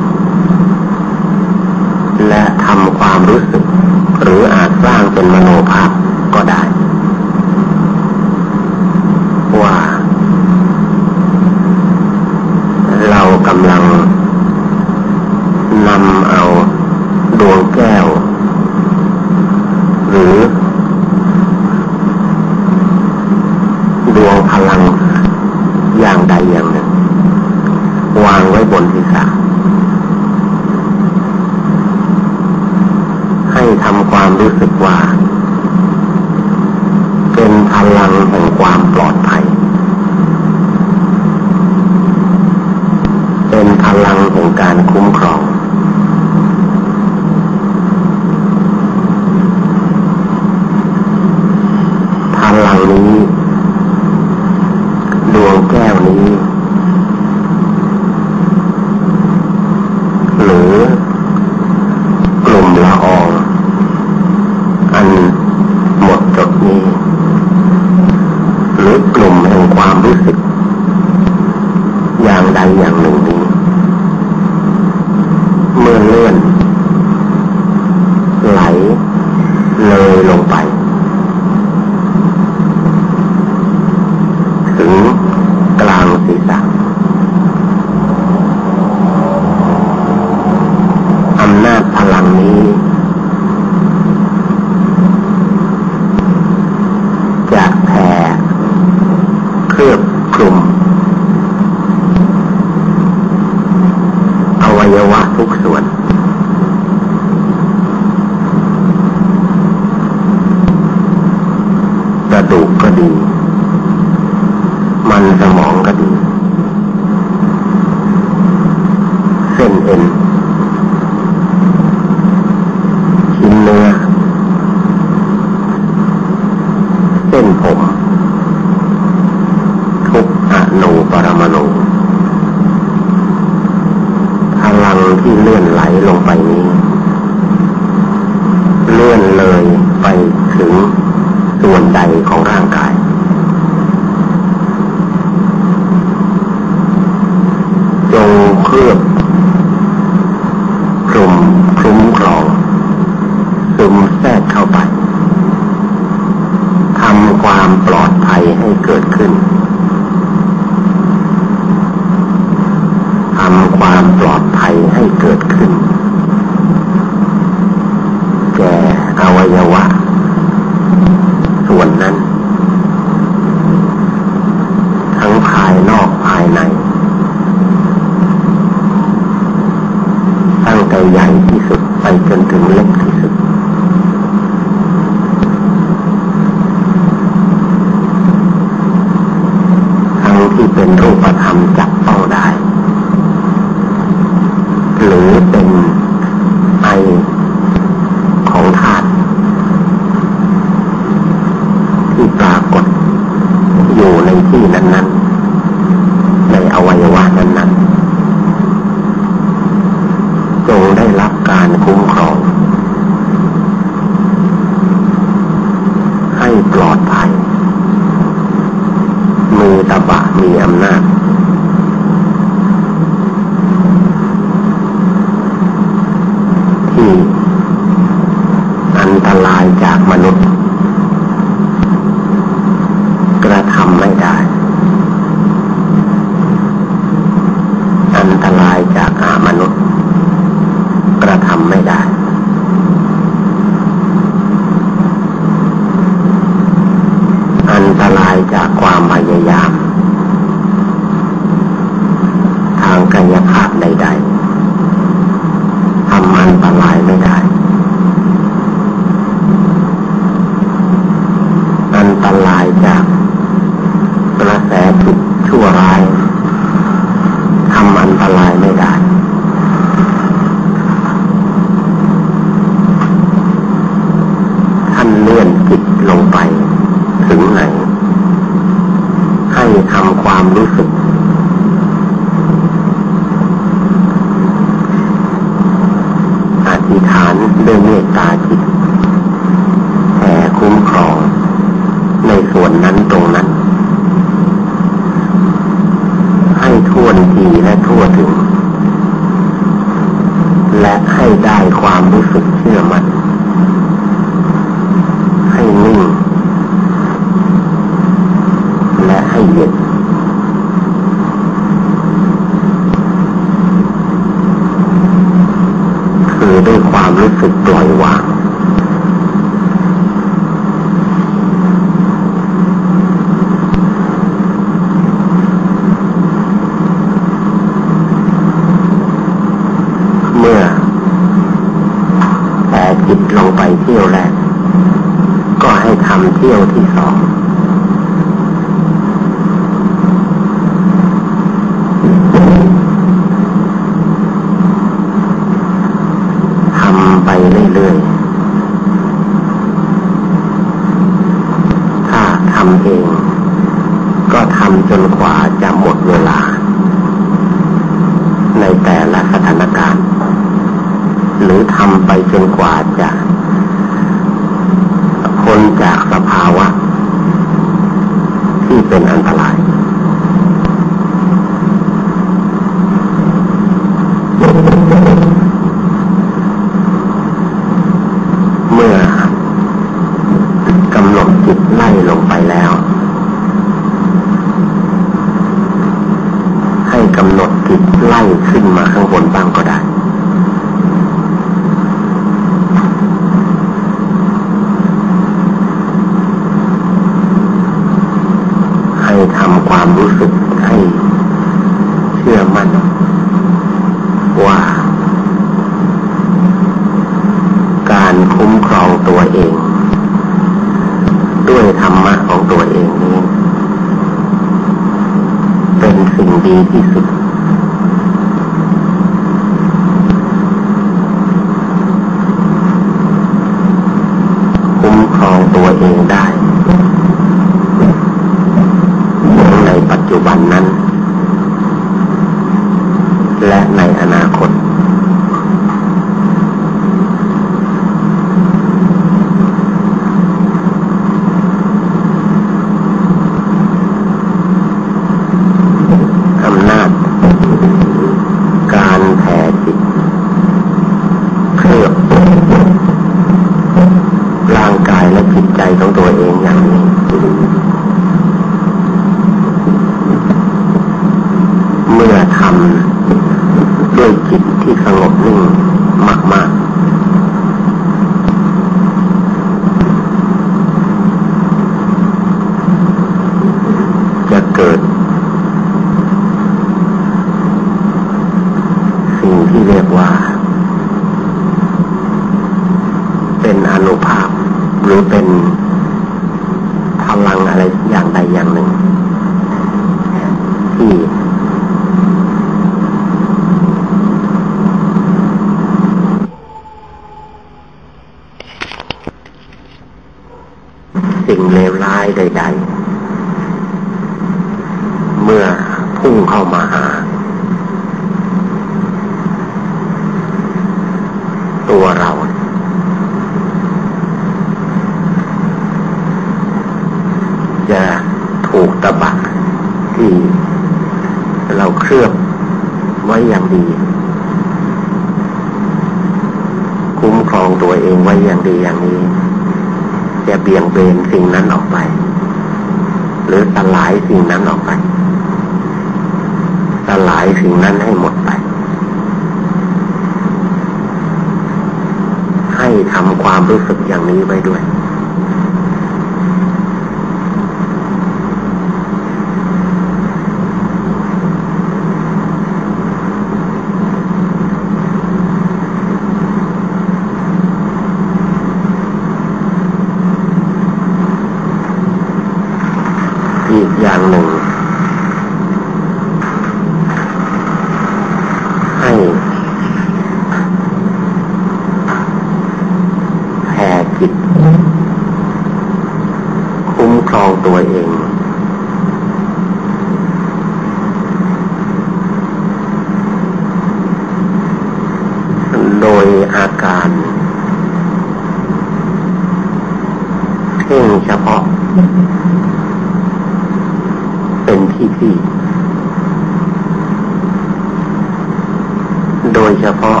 ยเฉพาะ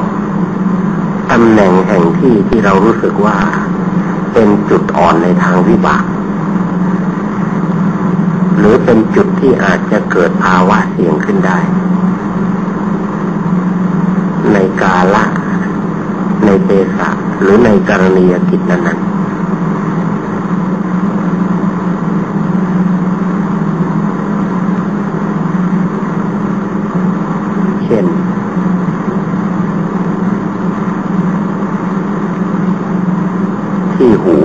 ตำแหน่งแห่งที่ที่เรารู้สึกว่าเป็นจุดอ่อนในทางวิบาก หรือเป็นจุดที่อาจจะเกิดภาวะเสี่ยงขึ้นได้ ในกาละ ในเปสะหรือในกรณียกิจนั้น หู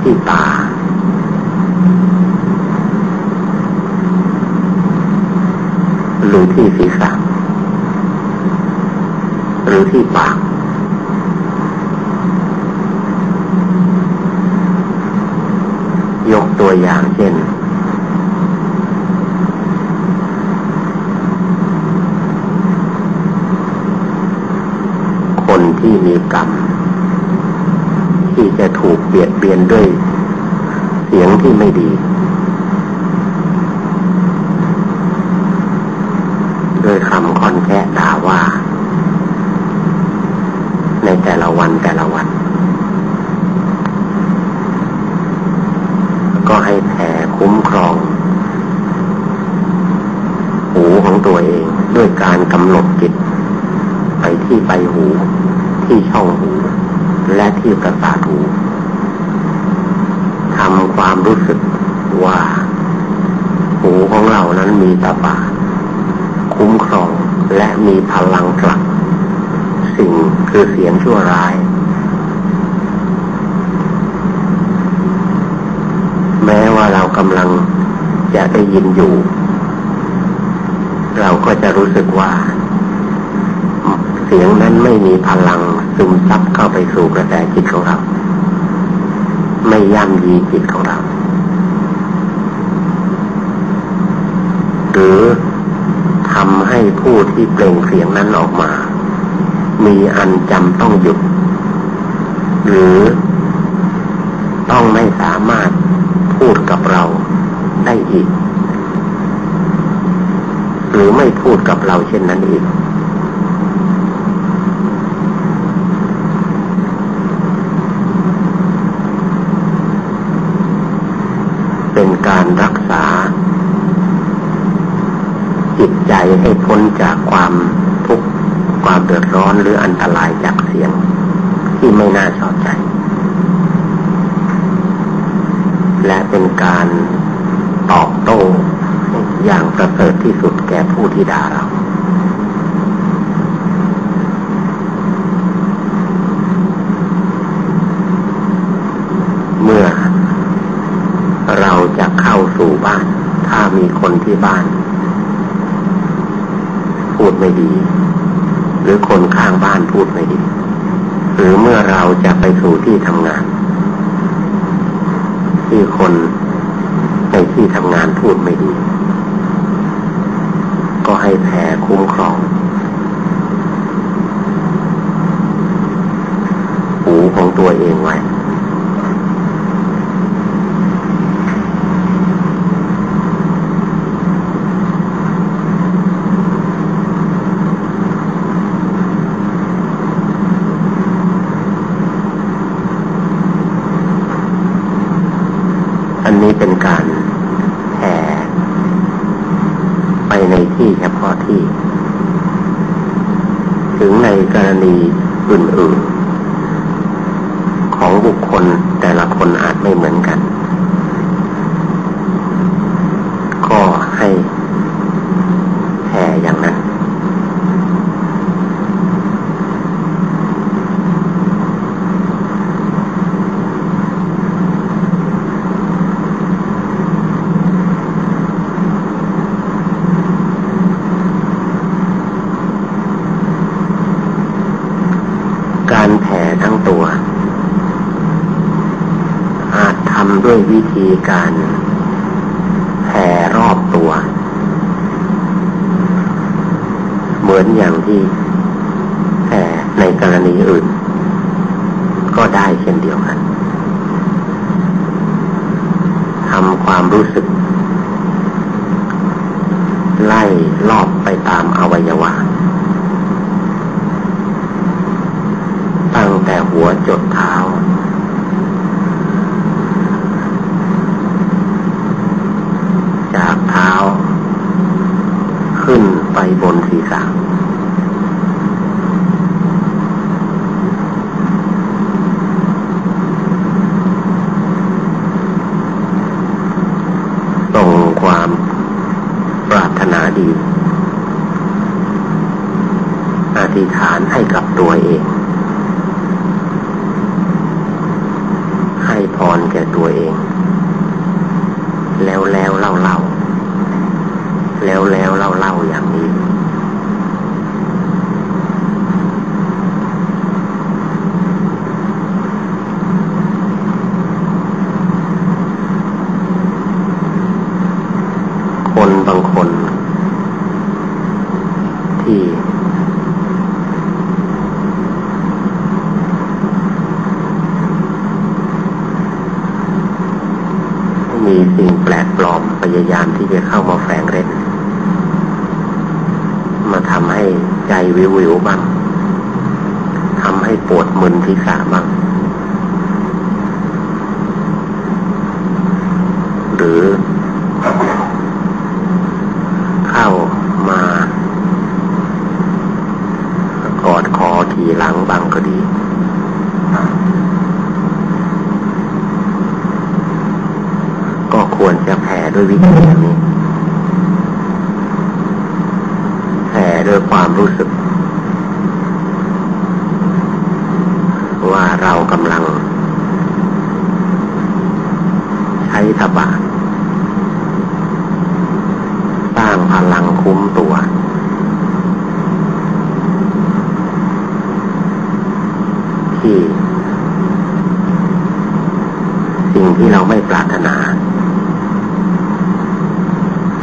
ที่ตา หรือที่ศีรษะหรือที่ปากยกตัวอย่างเช่นที่มีกรรม ที่จะถูกเบียดเบียนด้วย เสียงที่ไม่ดีด้วยคำค่อนแค่ด่าว่า ในแต่ละวันแต่ละวัน ก็ให้แผ่คุ้มครอง หูของตัวเองด้วยการกำหนดจิต ไปที่ไปหูที่ช่องหูและที่ประสาทหูทำความรู้สึกว่า หูของเรานั้นมีตาบาคุ้มครองและมีพลังผลักสิ่งคือเสียง ชั่วร้าย แม้ว่าเรากำลังจะได้ยินอยู่ เราก็จะรู้สึกว่า เสียงนั้นไม่มีพลังซึมซับเข้าไปสู่กระแสจิตของเรา ไม่ย่ำยีจิตของเรา หรือทำให้ผู้ที่เปล่งเสียงนั้นออกมา มีอันจำต้องหยุด หรือต้องไม่สามารถพูดกับเราได้อีก หรือไม่พูดกับเราเช่นนั้นอีก เป็นการรักษา จิตใจให้พ้นจากข์ความเดือดร้อนหรืออันตรายจากเสียง ที่ไม่น่าชอบใจ และเป็นการตอบโต้อย่างประเสริฐที่สุดแก่ผู้ที่ด่าเรา เมื่อเราจะเข้าสู่บ้าน ถ้ามีคนที่บ้าน พูดไม่ดี หรือคนข้างบ้านพูดไม่ดี หรือ เราจะไปสู่ที่ทำงาน ที่คนในที่ทำงานพูดไม่ดี ก็ให้แผ่คุ้มครอง หูของตัวเองไว้นี้เป็นการแผ่ไปในที่เฉพาะที่ ถึงในกรณี อื่น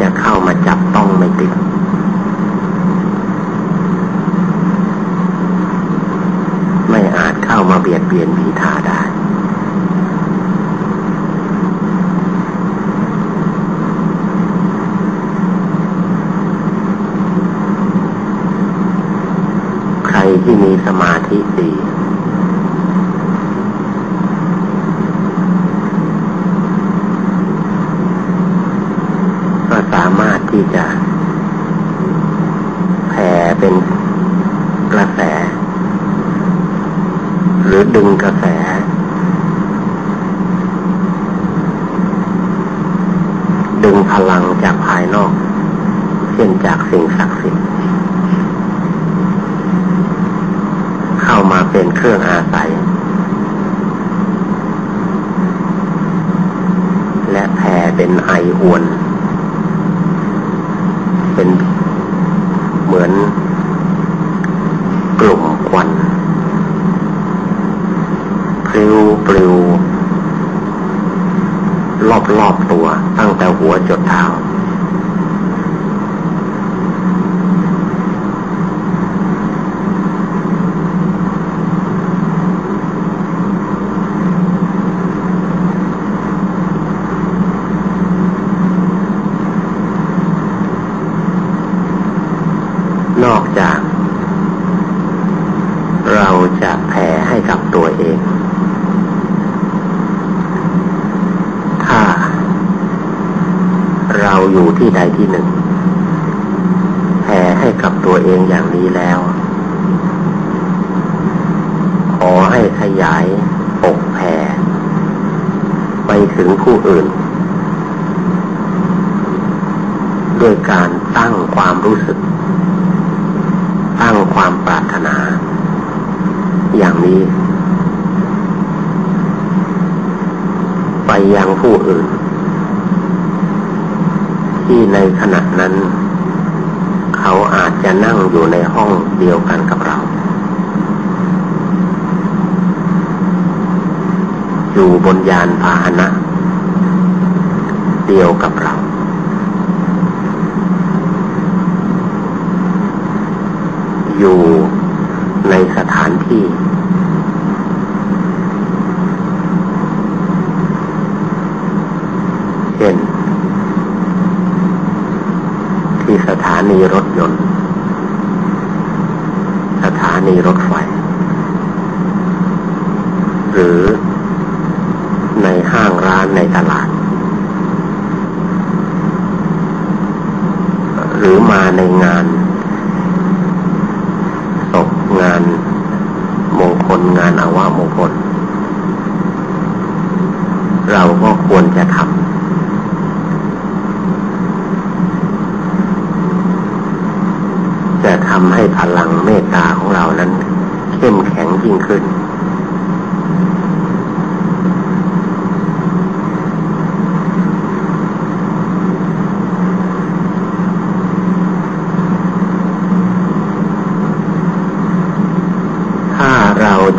จะเข้ามาจับต้องไม่ติด ไม่อาจเข้ามาเบียดเบียนผีทาได้ ใครที่มีสมาธิดี उनका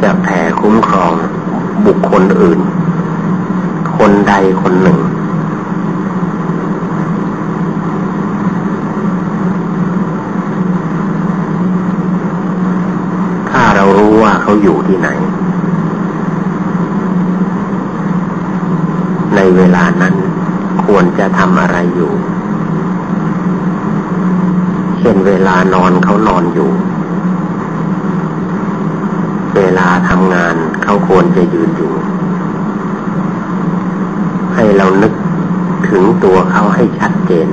จะแผ่คุ้มครองบุคคลอื่น คนใดคนหนึ่ง ถ้าเรารู้ว่าเขาอยู่ที่ไหน ในเวลานั้นควรจะทำอะไรอยู่ เช่นเวลานอนเขานอนอยู่ ลาทำงานเขาควรจะยืนอยู่ ให้เรานึกถึงตัวเขาให้ชัดเจน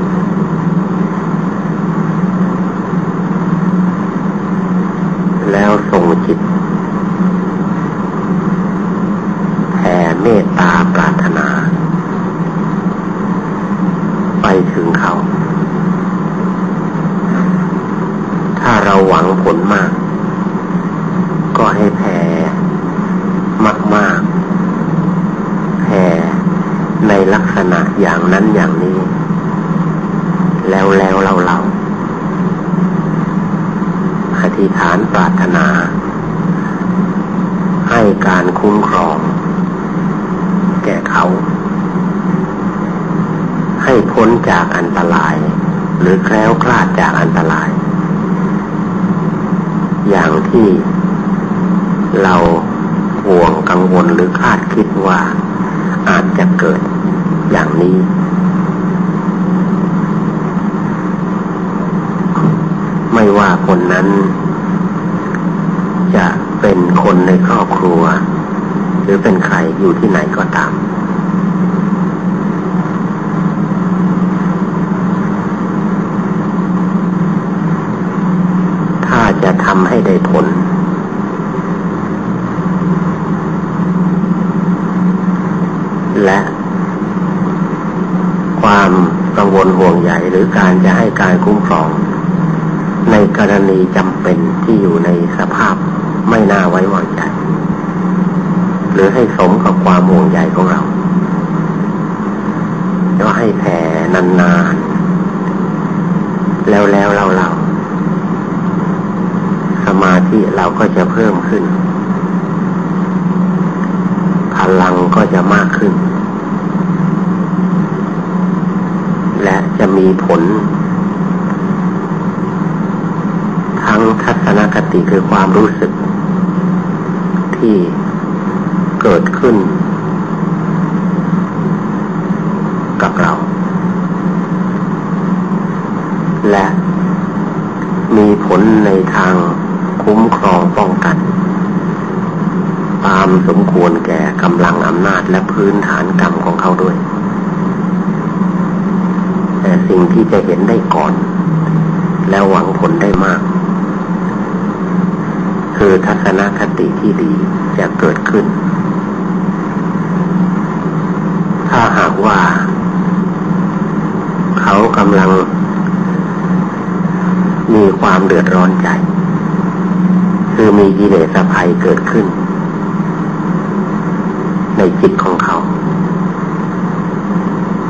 ิตของเขา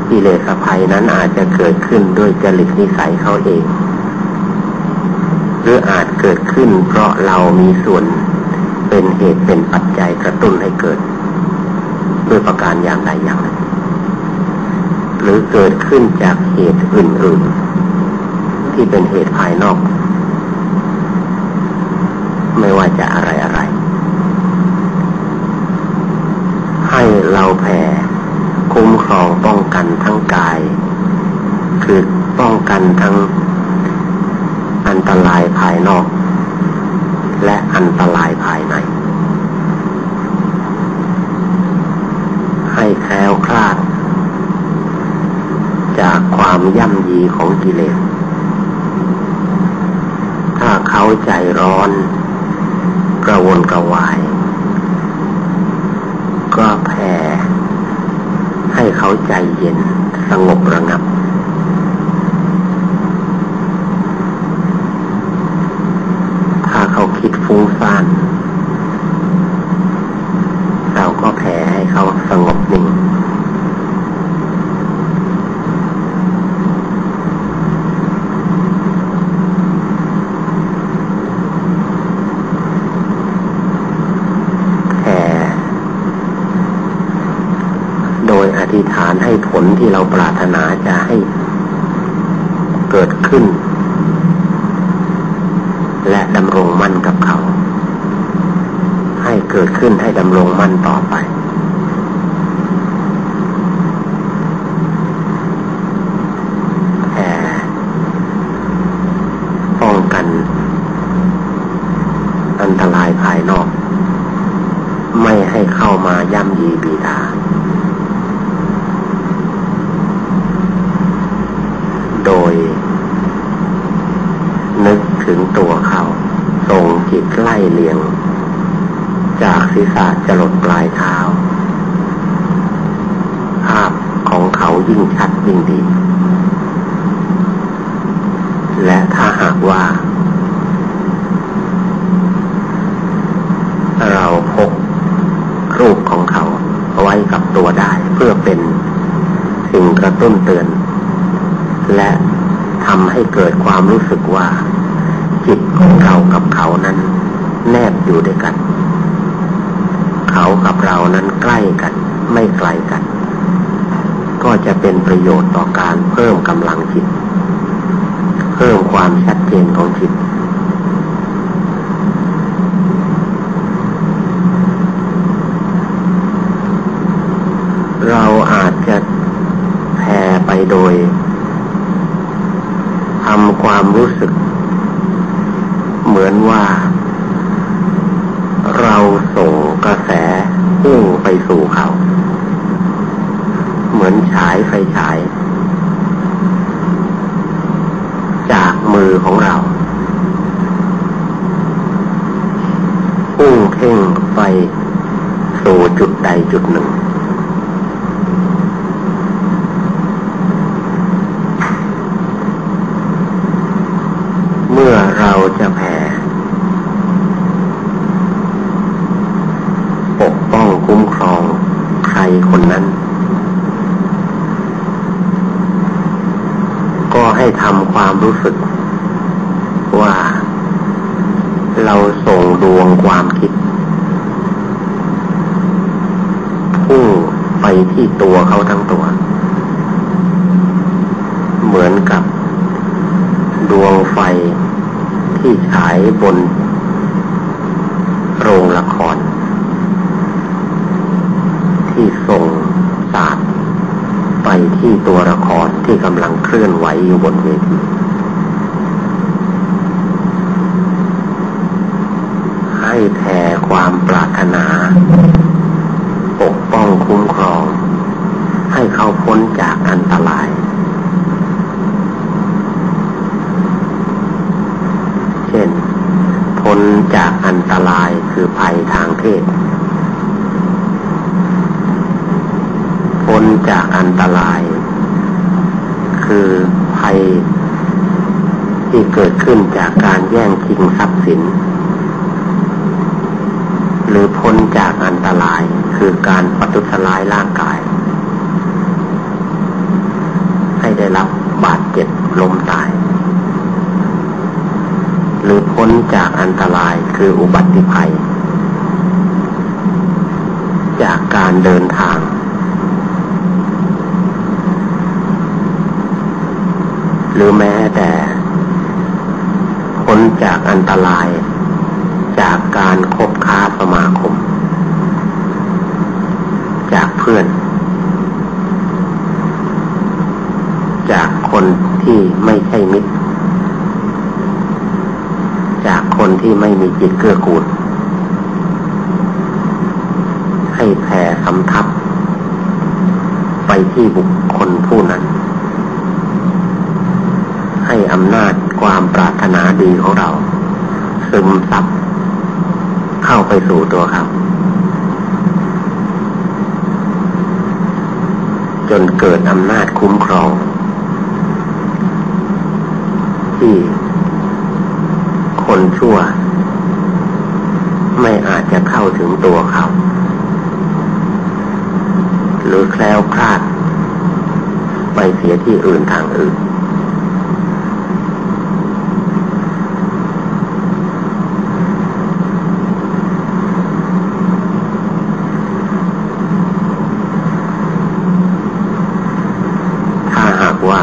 กิเลสภัยนั้นอาจจะเกิดขึ้นด้วยจริตนิสัยเขาเอง หรืออาจเกิดขึ้นเพราะเรามีส่วนเป็นเหตุเป็นปัจจัยกระตุ้นให้เกิด ด้วยประการอย่างใดอย่างหนึ่งหรือเกิดขึ้นจากเหตุอื่นๆ ที่เป็นเหตุภายนอก ไม่ว่าจะอะไรอะไร ให้เราแผ่คุ้มครองป้องกันทั้งกาย คือป้องกันทั้งอันตรายภายนอก และอันตรายภายใน ให้แคล้วคลาด จากความย่ำยีของกิเลส ถ้าเขาใจร้อนกระวนกระวาย ก็แผ่ ให้เขาใจเย็นสงบระงับ ถ้าเขาคิดฟุ้งซ่านเราก็แผ่ให้เขาสงบนิ่งแผ่โดยอธิษ ฐานให้ผลที่เราปรารถนาจะให้เกิดขึ้น และดำรงมั่นกับเขา ให้เกิดขึ้นให้ดำรงมั่นต่อไปแผ่ป้องกัน อันตรายภายนอก ไม่ให้เข้ามาย่ำยีบีดาโดยนึกถึงตัวเขาส่งจิตไล่เลียง จากศีรษะจรดปลายเท้า ภาพของเขายิ่งชัดยิ่งดี และถ้าหากว่า เราพกรูปของเขาไว้กับตัวได้ เพื่อเป็นสิ่งก ระตุ้นเตือน และทำให้เกิดความรู้สึกว่า จิตของเรากับเขานั้น แนบอยู่ด้วยกัน เขากับเรานั้นใกล้กัน ไม่ไกลกัน ก็จะเป็นประโยชน์ต่อการเพิ่มกำลังจิต เพิ่มความชัดเจนของจิต เราอาจจะแผ่ไป โดยทำความรู้สึก เหมือนว่า เราส่งกระแสพุ่งไปสู่เขา เหมือนฉายไฟฉาย จากมือของเราพุ่งเพ่งไปสู่จุดใดจุดหนึ่ง เมื่อเราจะแผ่คนนั้น ก็ให้ทำ ความรู้สึก ว่าเราส่งดวงความคิดพุ่งไปที่ตัวเขาทั้งตัว เหมือนกับ ดวงไฟที่ฉายบน โรงละคร ที่ส่งสาดไปที่ตัวละคร ที่กำลังเคลื่อนไหวอยู่บนเวที ให้แผ่ความปรารถนา ปกป้องคุ้มครอง ให้เขาพ้นจากอันตราย เช่น พ้นจากอันตรายคือภัยทางเพศพ้นจากอันตราย คือภัยที่เกิดขึ้นจากการแย่งชิงทรัพย์สิน หรือพ้นจากอันตรายคือการปตุสลายร่างกาย ให้ได้รับบาดเจ็บล้มตาย หรือพ้นจากอันตรายคืออุบัติภัย จากการเดินทาง หรือแม้แต่พ้นจากอันตรายจากการคบค้าสมาคม จากเพื่อน จากคนที่ไม่ใช่มิตร จากคนที่ไม่มีจิตเกื้อกูลให้แผ่สำทับ ไปที่บุคคลผู้นั้น อำนาจความปรารถนาดีของเรา ซึมซับเข้าไปสู่ตัวเขาจนเกิดอำนาจคุ้มครอง ที่คนชั่ว ไม่อาจจะเข้าถึงตัวเขา หรือแคล้วคลาด ไปเสียที่อื่นทางอื่น ถ้าหากว่า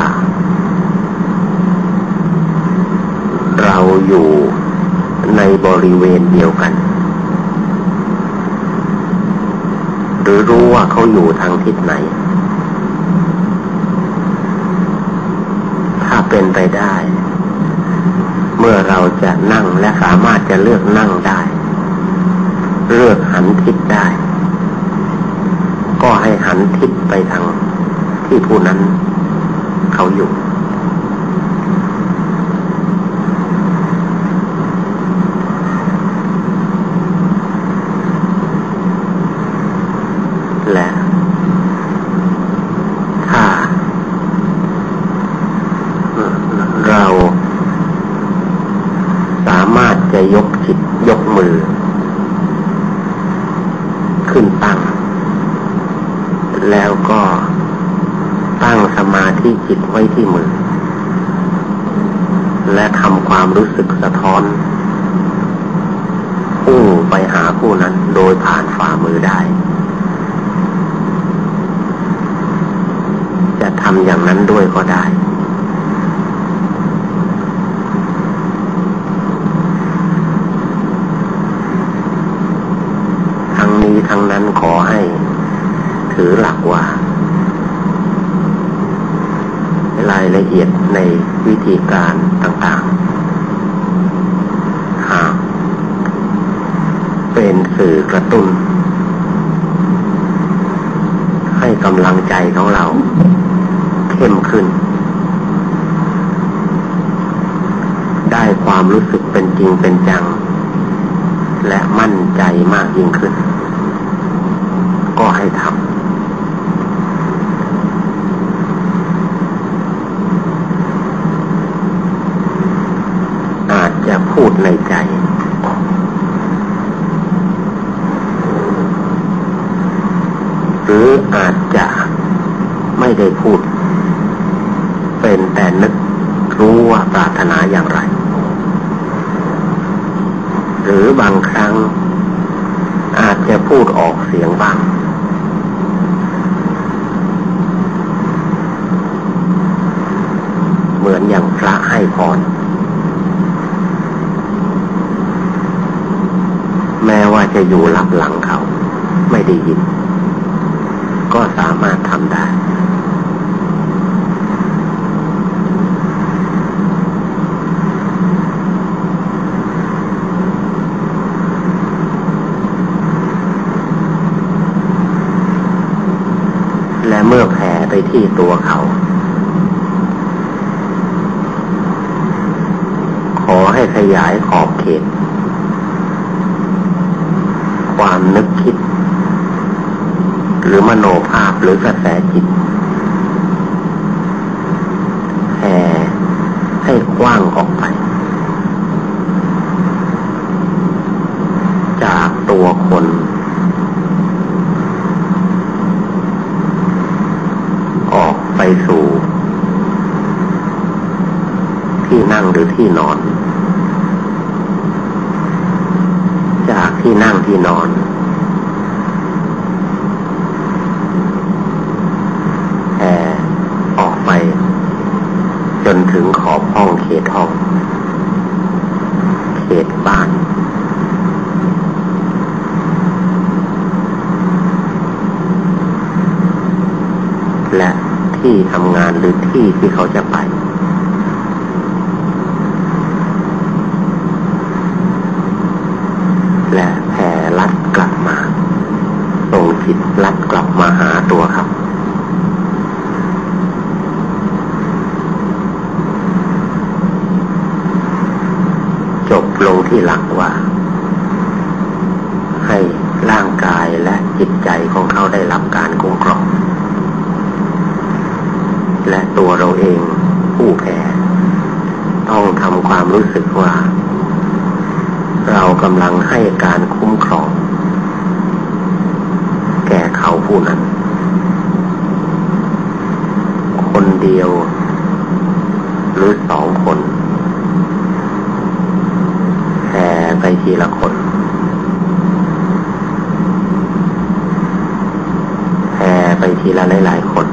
เราอยู่ในบ ริเวณเดียวกัน หรือรู้ว่าเขาอยู่ทางทิศไหน ถ้าเป็นไปได้ เมื่อเราจะนั่งและสามารถจะเลือกนั่งได้ เลือกหันทิศได้ ก็ให้หันทิศไปทางที่ผู้นั้นเขาอยู่ และ ถ้า เราสามารถจะยกจิตยกมือ ขึ้นตั้ง แล้วก็ตั้งสมาธิจิตไว้ที่มือ และทำความรู้สึกสะท้อนพุ่งไปหาผู้นั้นโดยผ่านฝ่ามือได้ จะทำอย่างนั้นด้วยก็ได้ ทั้งนี้ทั้งนั้นขอให้ ถือหลักว่า รายละเอียดในวิธีการต่างๆ หากเป็นสื่อกระตุ้น ให้กำลังใจของเรา เข้มขึ้น ได้ความรู้สึกเป็นจริงเป็นจัง และมั่นใจมากยิ่งขึ้น ก็ให้ทำ อาจจะ พูดในใจ หรืออาจจะไม่ได้พูด เป็นแต่นึกรู้ว่าปรารถนาอย่างไร หรือบางครั้ง อาจจะพูดออกเสียงบ้างเหมือนอย่างพระให้พร แม้ว่าจะอยู่หลับหลังเขา ไม่ได้ยิน ก็สามารถทำได้ และเมื่อแผ่ไปที่ตัวเขา ขอให้ขยายขอบเขต ความนึกคิด หรือมโนภาพหรือกระแสจิตแผ่ให้กว้างออกไป จากตัวคน ออกไปสู่ ที่นั่งหรือที่นอน จากที่นั่งที่นอน แผ่ออกไป จนถึงขอบห้องเขตห้อง เขตบ้าน และ ที่ทำงานหรือที่ที่เขาจะไป และแผ่ลัดกลับมาส่งจิตลัดกลับมาหาตัวครับจบลงที่หลักว่า ให้ร่างกายและจิตใจของเขาได้รับการคุ้มครอง และตัวเราเองผู้แพ้ต้องทำความรู้สึกว่า เรากำลังให้การคุ้มครอง แก่เขาผู้นั้น คนเดียว หรือสองคนแผ่ไปทีละคนแผ่ไปทีละหลายๆคน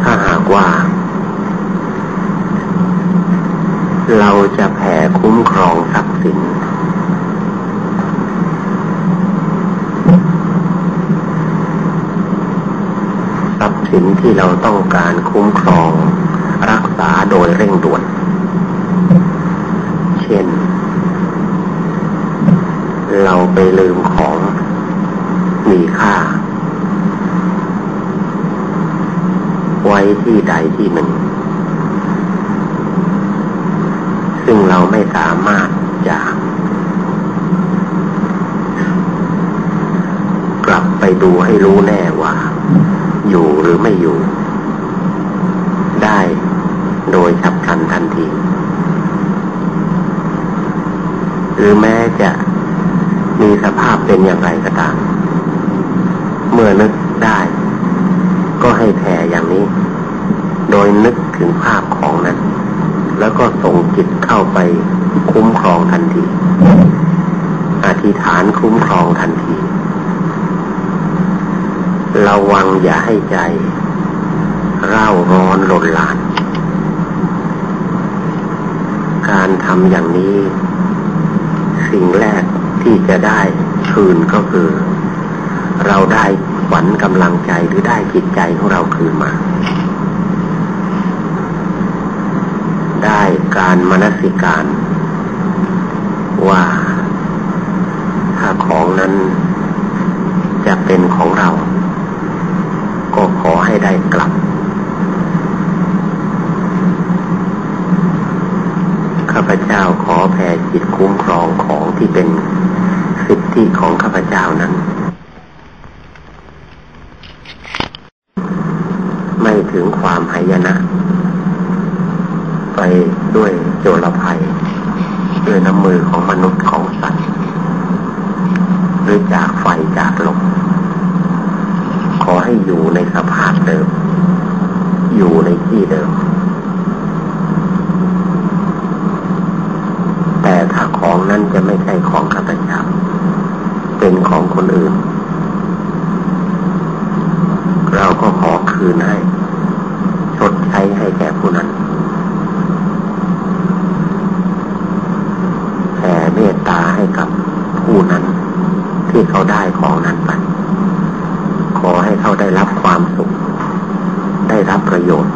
ถ้าหากว่า เราจะแผ่คุ้มครองทรัพย์สิน ทรัพย์สิน ที่เราต้องการคุ้มครองรักษาโดยเร่งด่วน เช่น เราไปลืมของมีค่า ไว้ที่ใดที่หนึ่ง ซึ่งเราไม่สามารถจะกลับไปดูให้รู้แน่ว่า อยู่หรือไม่อยู่ ได้โดยฉับพลันทันที หรือแม้จะมีสภาพเป็นอย่างไรก็ตาม เมื่อนึกได้ ก็ให้แผ่อย่างนี้ โดยนึกถึงภาพของนั้น แล้วก็ส่งจิตเข้าไปคุ้มครองทันที อธิษฐานคุ้มครองทันที ระวังอย่าให้ใจเร่าร้อนหล่นลาน การทำอย่างนี้ สิ่งแรกที่จะได้คืนก็คือ เราได้ขวัญกำลังใจหรือได้จิตใจของเราคืนมา ได้การมนสิการ ว่า ถ้าของนั้นจะเป็นของเรา ก็ขอให้ได้กลับ ข้าพเจ้าขอแผ่จิต คุ้มครองของที่เป็นสิทธิของข้าพเจ้านั้น ไม่ถึงความหายนะ ไปด้วยโจรภัยด้วยน้ำมือของมนุษย์ของสัตว์ หรือจากไฟจากลม ขอให้อยู่ในสภาพเดิม อยู่ในที่เดิม แต่ถ้าของนั้นจะไม่ใช่ของข้าพเจ้า เป็นของคนอื่น เราก็ขอคืนให้ ชดใช้ให้แก่ผู้นั้นแผ่เมตตาให้กับผู้นั้น ที่เขาได้ของนั้นไป ขอให้เขา ได้รับความสุข ได้รับประโยชน์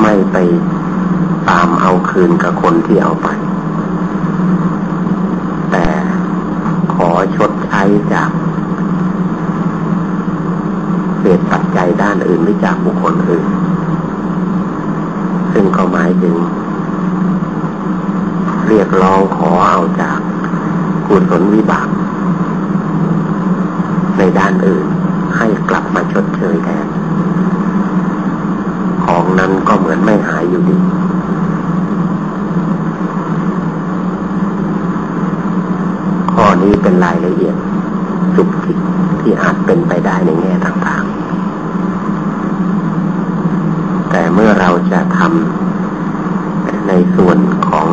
ไม่ไปตามเอาคืนกับคนที่เอาไป แต่ขอชดใช้จากเศษปัจจัยด้านอื่นไม่จากบุคคลอื่น ซึ่งก็หมายถึง เรียกร้องขอเอาจากกุศลวิบากในด้านอื่นให้กลับมาชดเชยแทน นั้นก็เหมือนไม่หายอยู่ดี ข้อนี้เป็นรายละเอียดสุขิตที่อาจเป็นไปได้ในแง่ต่างๆ แต่เมื่อเราจะทำในส่วนของ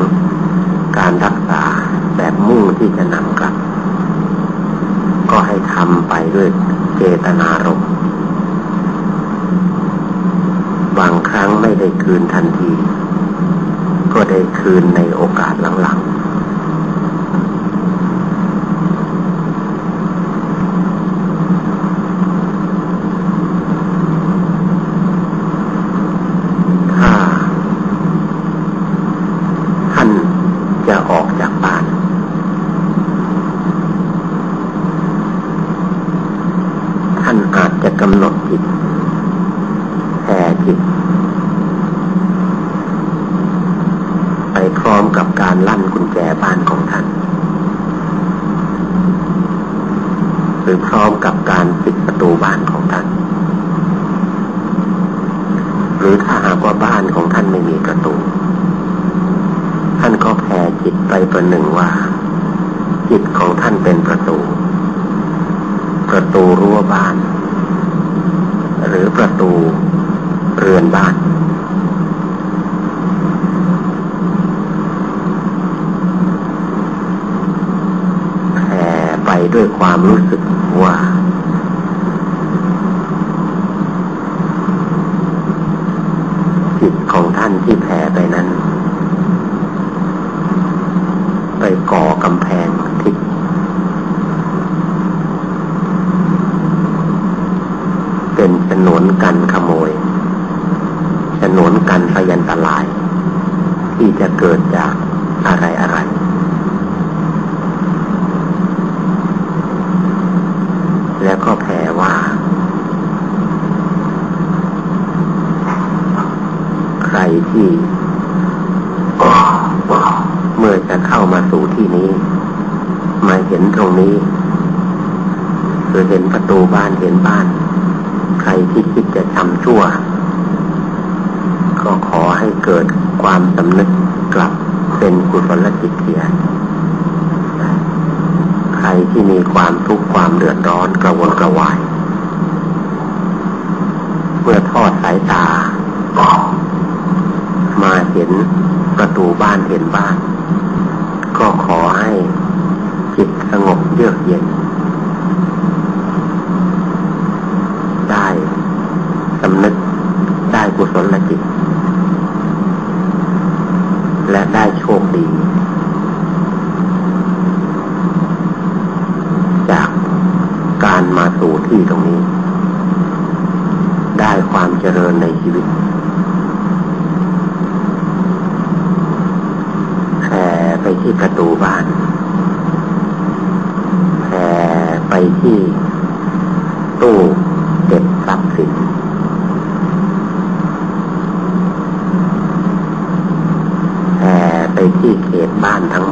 การรักษาแบบมุ่งที่จะนำกลับ ก็ให้ทำไปด้วยเจตนารมณ์ บางครั้งไม่ได้คืนทันที ก็ได้คืนในโอกาสหลัง ริญในชีวิตแผ่ไปที่ประตูบ้านแผ่ไปที่ตู้เก็บทรัพย์สินแผ่ไปที่เขตบ้านทั้ง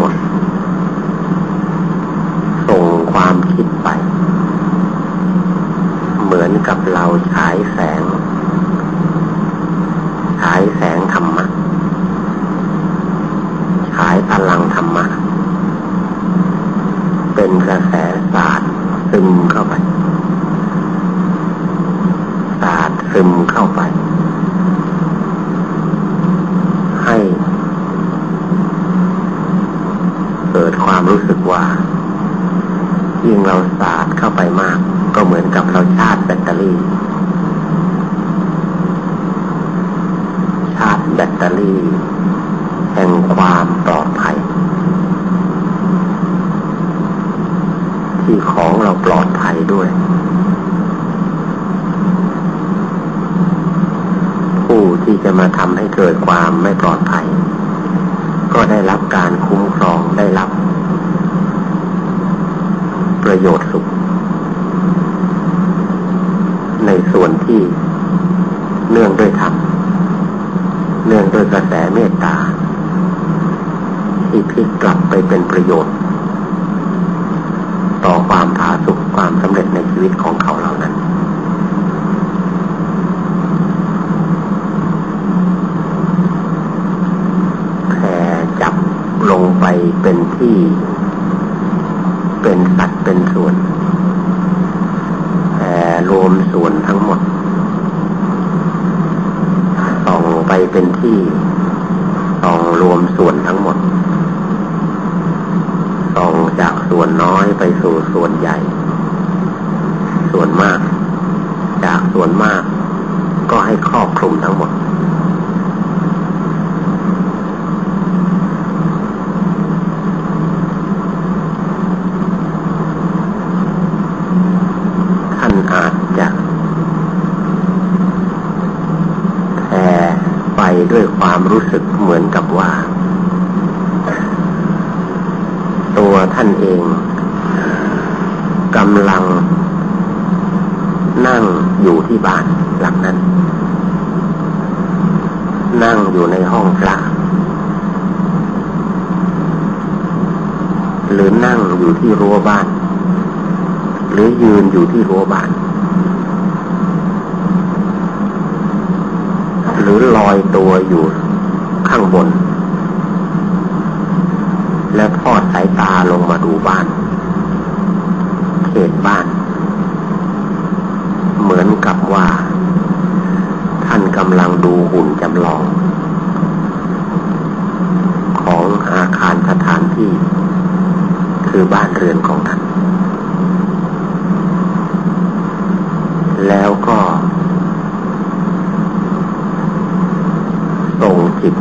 สิบ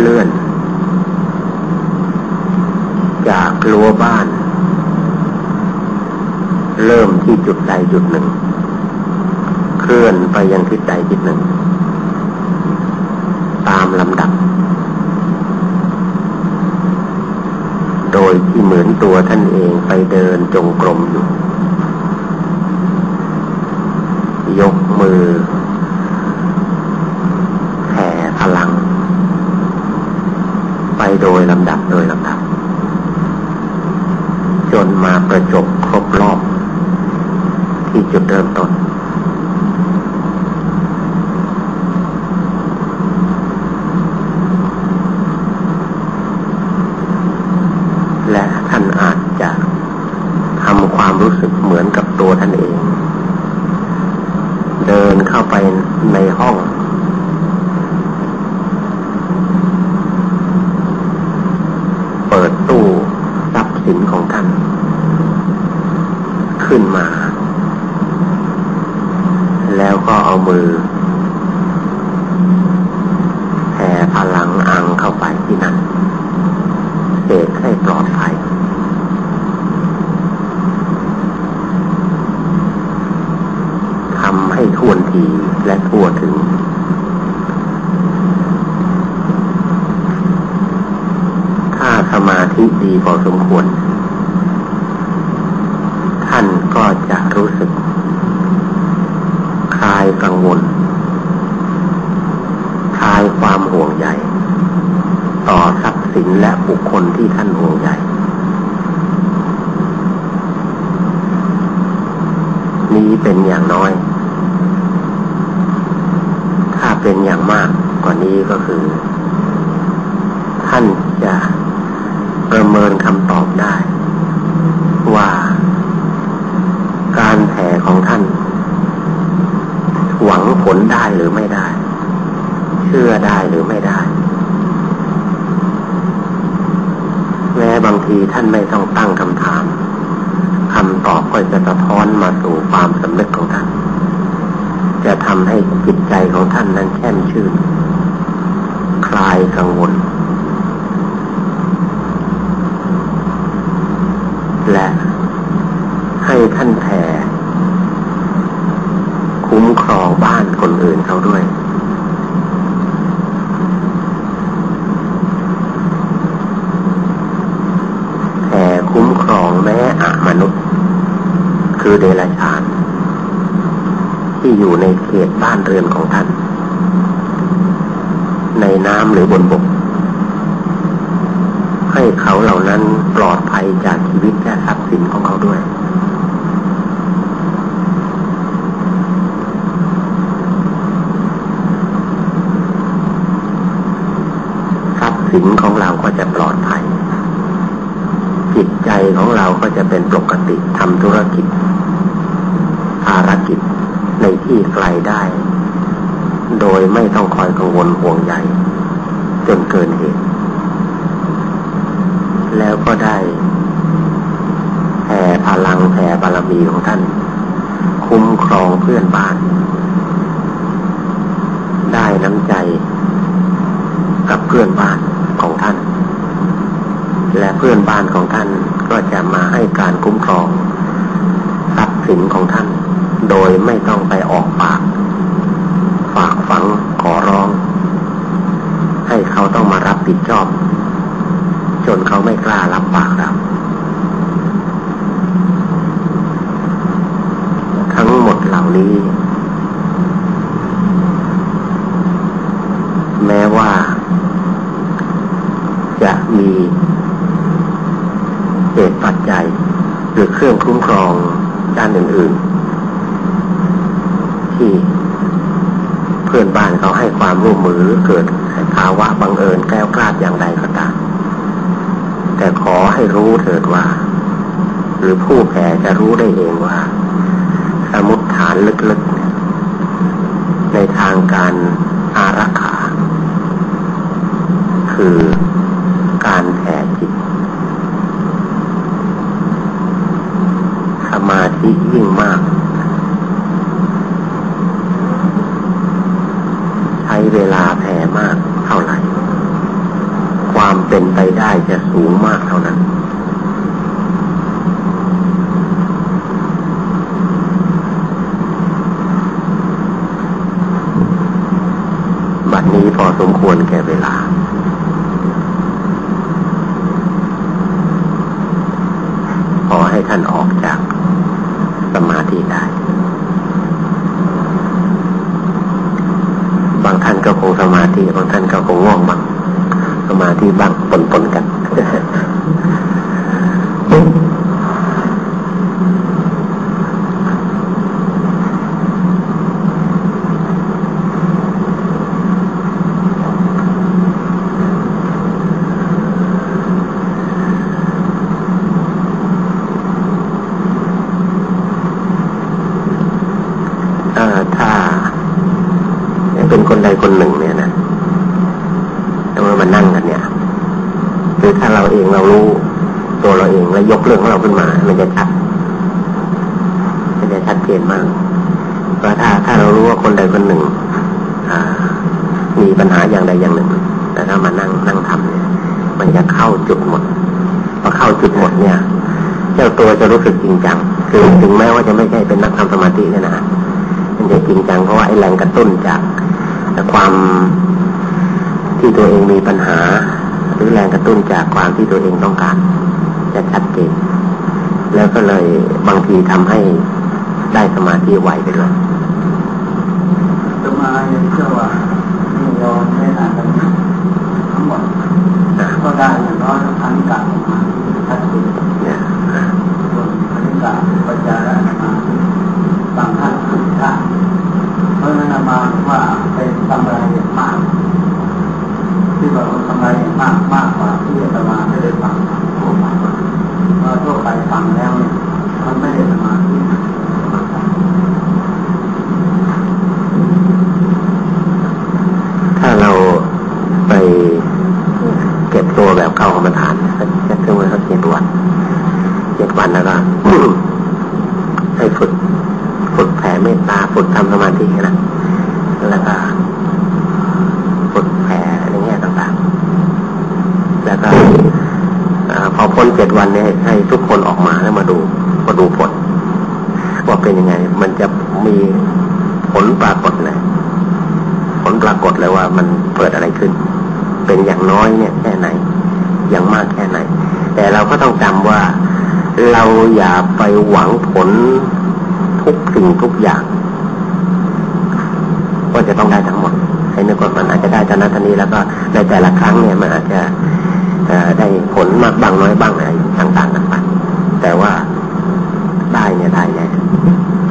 เลื่อน จากรั้วบ้าน เริ่มที่จุดใดจุดหนึ่ง เคลื่อนไปยังทิศใดทิศหนึ่ง ตามลำดับ โดยที่เหมือนตัวท่านเองไปเดินจงกรมอยู่ ยกมือ โดยลำดับโดยลำดับ จนมาประจบครบรอบ ที่จุดเริ่มต้น แล้วก็ได้แผ่พลังแผ่บารมีของท่าน คุ้มครองเพื่อนบ้าน ได้น้ำใจกับเพื่อนบ้านของท่าน และเพื่อนบ้านของท่านก็จะมาให้การคุ้มครองทรัพย์สินของท่าน โดยไม่ต้องไปออกปาก ฝากฝังขอร้อง ให้เขาต้องมารับผิดชอบ นเขาไม่กล้ารับปากเราทั้งหมดเหล่านี้ แม้ว่า จะมีเหตุปัจจัยหรือเครื่องคุ้มครองด้านอื่น ๆ ที่เพื่อนบ้านเขาให้ความร่วมมือเกิดภาวะบังเอิญแก้วกลาดอย่างใดก็ตาม ให้รู้เถิดว่า หรือผู้แผ่จะรู้ได้เองว่า สมุดฐานลึกๆ ในทางการอารักขา คือการแผ่จิต สมาธิยิ่งมาก ใช้เวลาแผ่มากเท่าไหร่ ความเป็นไปได้จะสูงมากเท่านั้น บัด นี้พอสมควรแก่เวลา ขอให้ท่านออกจากสมาธิได้ บางท่านก็คงสมาธิ บางท่านก็คงง่วงบ้างสมาธิบ้างปนๆกันคนหนึ่งเนี่ยนะแต่ว่ามานั่งกันเนี่ยคือถ้าเราเองเรารู้ตัวเราเองแล้ว ยกเรื่องของเราขึ้นมา มันจะชัด มันจะชัดเจนมากเพราะถ้าถ้าเรารู้ว่าคนใดคนหนึ่งมีปัญหาอย่างใดอย่างหนึ่ง แต่ถ้ามานั่งนั่งทำเนี่ย มันจะเข้าจุดหมดพอเข้าจุดหมดเนี่ย เจ้าตัวจะรู้สึกจริงจัง คือถึงแม้ว่าจะไม่ใช่เป็นนักทำสมาธิเนี่ยนะมันจะจริงจังเพราะว่าไอ้แรงกระตุ้นจากความที่ตัวเองมีปัญหา หรือแรงกระตุ้นจากความที่ตัวเองต้องการ จะชัดเจนแล้วก็เลยบางทีทำให้ได้สมาธิไวไปเลยสมาธิเชื่อว่ามียอมไม่นานกันทั้งหมดก็ได้อย่างน้อยทั้งการมาชัดเจนส่วนอนิกาปัญญาและมาบางท่านถึงท่านเพราะนั้นมาว่าเป็นกำไรอย่างมากที่บอกว่ากำไรอย่างมากมากกว่าที่จะมาไม่ได้ฟังทั่วไปเพราะทั่วไปฟังแล้วเนี่ยมันไม่ได้สมาธิถ้าเราไปเก็บตัวแบบเข้ากรรมฐานจะเพิ่มไว้สักเจ็ดวันเจ็ดวันแล้วก็ให้ฝึกฝึกแผ่เมตตาฝึกทำ สมาธินะแล้วก็ฝึกแผ่ในแง่ต่างๆ แล้วก็พอพ้นเจ็ดวันนี้ให้ทุกคนออกมาแล้วมาดูมาดูผลว่าเป็นยังไง มันจะมีผลปรากฏเลยผลปรากฏเลยว่ามันเกิดอะไรขึ้น เป็นอย่างน้อยเนี่ยแค่ไหน อย่างมากแค่ไหน แต่เราก็ต้องจำว่าเราอย่าไปหวังผลทุกสิ่งทุกอย่าง ก็จะต้องได้ทั้งหมดให้นึกว่ามันอาจจะได้เท่านั้นเท่านี้แล้วก็ในแต่ละครั้งเนี่ยมันอาจจะได้ผลมากบ้างน้อยบ้างอะไรต่างๆกันไปแต่ว่าได้เนี่ยได้แน่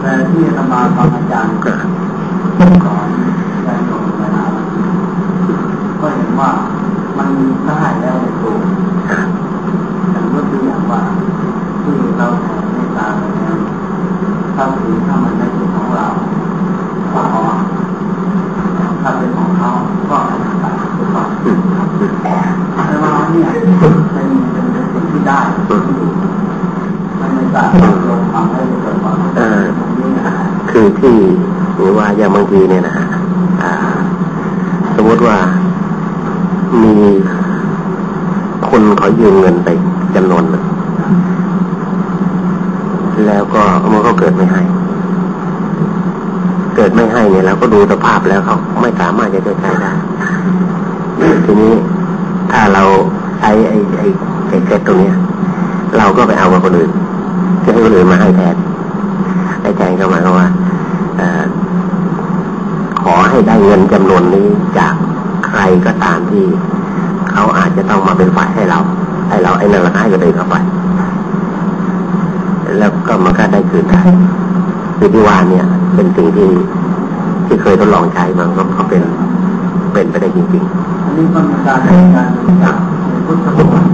แต่ที่ธรรมาฟังอาจารย์ก่อนได้ลงมาก็เห็นว่ามันได้แล้วในตัวอย่างยกตัวอย่างว่าที่เราแผ่เมตตาไปแล้วถ้าถือถ้ามันไม่ใช่ของเราก็ขอถ้าเป็นของเขาก็ให้ไปถูกต้องแต่ว่า เนี่ยเป็นเป็นสิ่งที่ได้ไม่ไม่ทราบลงทำให้เกิดความคือที่หรือว่าอย่างบางทีเนี่ยนะสมมติว่ามีคนเขายืมเงินไปจำนวนหนึ่งแล้วก็มันก็เกิดไม่ให้ เกิดไม่ให้เนี่ยเราก็ดูสภาพแล้วเขาไม่สามารถจะใช้ได้ ทีนี้ถ้าเรา ใช้ไอ้ไอ้ไอ้เซตตรงเนี้ย เราก็ไปเอามาคนอื่นจะให้คนอื่นมาให้แทนไอ้แทนก็หมายความว่าขอให้ได้เงินจำนวนนี้จากใครก็ตามที่เขาอาจจะต้องมาเป็นฝ่ายให้เรา ให้เราไอ้นั่นละให้ก็เลยเข้าไป แล้วก็มันก็ได้คืนได้คือที่ว่าเนี่ย เป็นสิ่งที่ที่เคยทดลองใช้มันก็เขาเป็นเป็นไปได้จริงๆอันนี้ก็มีการในการจากพุ ทธประวัติ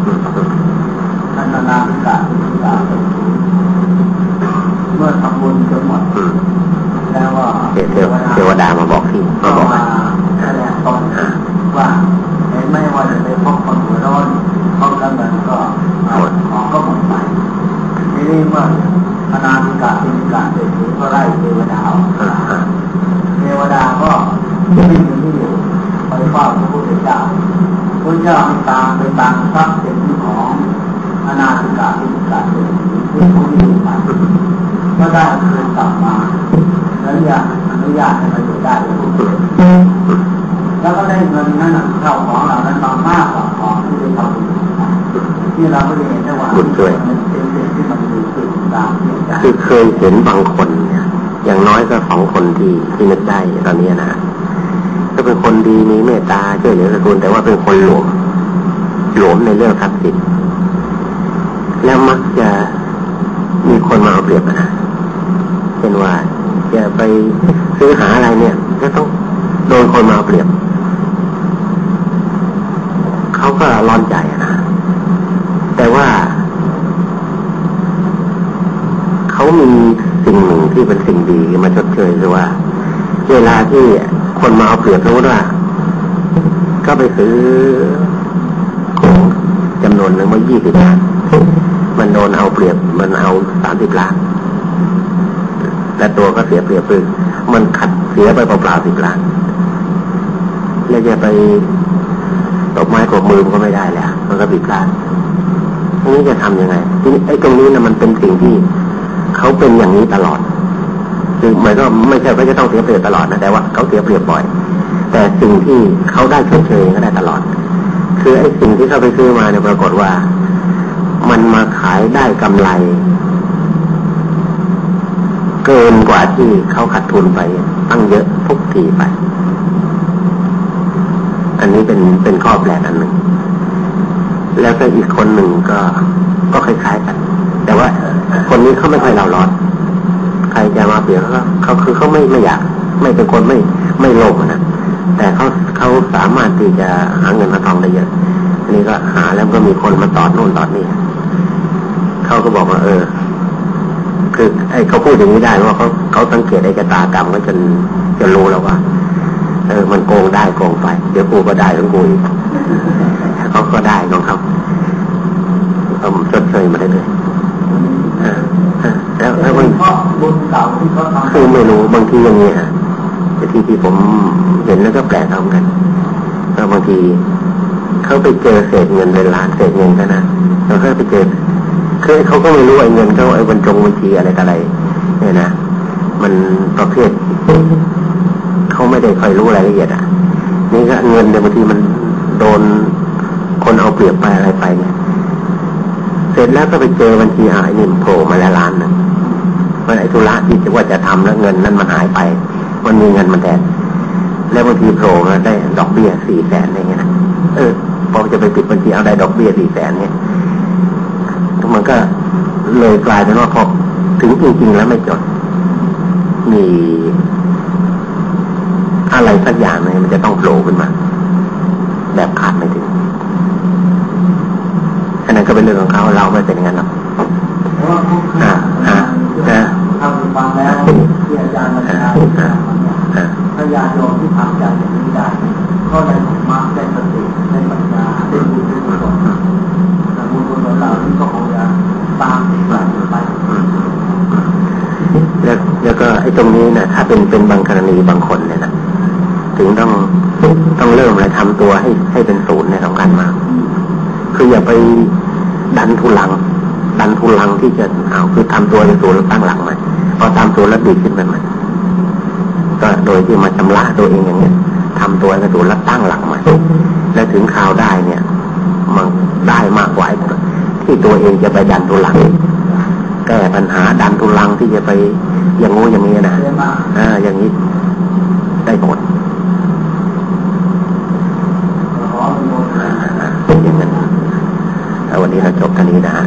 ท่านนาฬิกาฬิกาเมื่อทำบุญจนหมดแล้วว่าเทวดามาบอกที่มาบอกแสดงตนว่าไม่ว่าจะไปพบคนหัวร้อนเขาแล้วเงินก็ของก็หมดไปทีนี้เมื่ออนามิกาเทมิกาเศรษฐีก็ไล่เทวดาเทวดาก็ไม่มีที่อยู่ไปเฝ้าพระพุทธเจ้า ระเจ้าตามไปตามทรัพย์สินของอนามิกาเทมิกาเศรษฐีที่เขาอยู่ไปก็ได้คืนกลับมาแล้วอยากอนุญาตให้มาอยู่ได้แล้วก็ได้เงินนั้นเข้าของเหล่านั้นมามากกว่าของที่ได้ทำที่เราไม่ได้เห็นได้ว่าบุญช่วยมันเป็นสิ่งที่มันมีสิ่งต่าจารย์คือเคยเห็นบางคนเนี่ยอย่างน้อยก็สองคนที่ที่นึกได้ตอนนี้นะ คนดีมีเมตตาช่วยเหลือสกุลแต่ว่าเป็นคนหลวมหลวมในเรื่องทรัพย์สินแล้วมักจะมีคนมาเอาเปรียบนะเช่นว่าจะไปซื้อหาอะไรเนี่ยก็ต้องโดนคนมาเอาเปรียบเขาก็ร้อนใจนะแต่ว่าเขามีสิ่งหนึ่งที่เป็นสิ่งดีมาชดเชยคือว่า เวลาที่ คนมาเอาเปรียบสมมติว่าก็ไปซื้อของจำนวนหนึ่งว่ายี่สิบล้านมันโดนเอาเปรียบ มันเอาสามสิบล้านและตัวก็เสียเปรียบคือมันขัดเสียไปเปล่าๆสิบล้านแล้วจะไปตบไม้กบมือมันก็ไม่ได้แล้วมันก็ผิดพลาดทีนี้จะทำยังไงทีนี้ไอ้ตรงนี้นะมันเป็นสิ่งที่เขาเป็นอย่างนี้ตลอด คือหมายก็ไม่ใช่ว่าจะต้องเสียเปรียบตลอดนะแต่ว่าเขาเสียเปรียบบ่อย แต่สิ่งที่เขาได้ชดเชยก็ได้ตลอด คือไอ้สิ่งที่เขาไปซื้อมาเนี่ยปรากฏว่า มันมาขายได้กำไร เกินกว่าที่เขาขาดทุนไปตั้งเยอะทุกทีไป อันนี้เป็นเป็นข้อแปลกอันหนึ่งแล้วก็อีกคนหนึ่งก็ก็คล้ายๆกัน แต่ว่าคนนี้เขาไม่ค่อยเราร้อน ใครจะมาเปลี่ยนเขาเขาคือเขาไม่ไม่อยาก ไม่เป็นคนไม่ไม่โลภนะแต่เขาเขาสามารถที่จะหาเงินมาทองได้เยอะอันนี้ก็หาแล้วก็มีคนมาตอดนู่นตอดนี่เขาก็บอกว่า เออ คือไอ้เขาพูดอย่างนี้ได้เพราเขาเขาสังเกตไอ้กระตากรรมก็จนจนรู้แล้วว่าเออ มันโกงได้โกงไป เดี๋ยวกูก็ได้ของกูอีกเขาก็ได้ของเขาชดเชยมาได้เลยๆอ่าอ่าแล้วแล้วมัน เพราะบุญเก่าที่เขาทำ คือไม่รู้บางทีอย่างนี้ฮะแต่ที่ที่ผมเห็นแล้วก็แปลกเหมือนกันแล้วบางทีเขาไปเจอเศษเงินเป็นล้านเศษเงินก็นะแล้วเขาไปเจอคือเขาก็ไม่รู้ไอ้เงินเขาไอ้บรรจงบัญชีอะไรต่ออะไรเนี่ยนะมันประเภทเขาไม่ได้ค่อยรู้รายละเอียดอะ นี่ก็เงินเนี่ยบางทีมันโดนคนเอาเปรียบไปอะไรไปเนี่ยเสร็จแล้วก็ไปเจอบัญชีหายนี่โผล่มาแล้วล้านนึ งมันไอ้ธุระที่จะว่าจะทำแล้วเงินนั้นมันหายไป มันมีเงินมันแทนแล้วบางทีโผล่มาได้ดอกเบี้ยสี่แสนอะไรเงี้ยนะเออพอจะไปปิดบัญชีเอาได้ดอกเบี้ยสี่แสนเนี่ยมันก็เลยกลายเป็นว่าพอถึงจริงๆแล้วไม่จด มีอะไรสักอย่างนึงมันจะต้องโผล่ขึ้นมา แบบคาดไม่ถึงอันนั้นก็เป็นเรื่องของเขาเราไม่เป็นอย่างนั้นหรอก เพราะว่าพวก อ่าอ่าอ่า ทำฟังแล้วที่อา จารย์บรรยายที่ทำมาเนี่ยายาโยมที่ทำใจอย่างนี้ได้ก็ได้มรรคได้สติได้ปัญญาได้บุญได้กุศลแต่บุญกุศลเหล่านี้ก็คงจะตามติดไปไปแล้วแล้วก็ไอ้ตรงนี้นะถ้าเป็นเป็นบางกรณีบางคนเนี่ยนะถึงต้องต้องเริ่มเลยทำตัวให้ให้เป็นศูนย์ในยสำคัญมาก คืออย่าไปดันทุลัง ดันทุลังที่จะเอาคือทำตัวเป็นศูนย์แล้วตั้งหลังใหม่พอทำตัวแล้วดีขึ้นไปใหม่ ก็โดยที่มาชำระตัวเองอย่างเงี้ยทำตัวเป็นศูแล้วตั้งหลักใหม่แล้วถึงข่าวได้เนี่ย มันได้มากกว่าที่ตัวเองจะไปดันทุลังแก้ปัญหาดันทุลังที่จะไปอย่างงูอย่างนี้นะอ่าอย่างนี้ได้ผลขออนุโมทนาอ่าอย่างนั้นวันนี้เราจบเท่านี้นะฮะ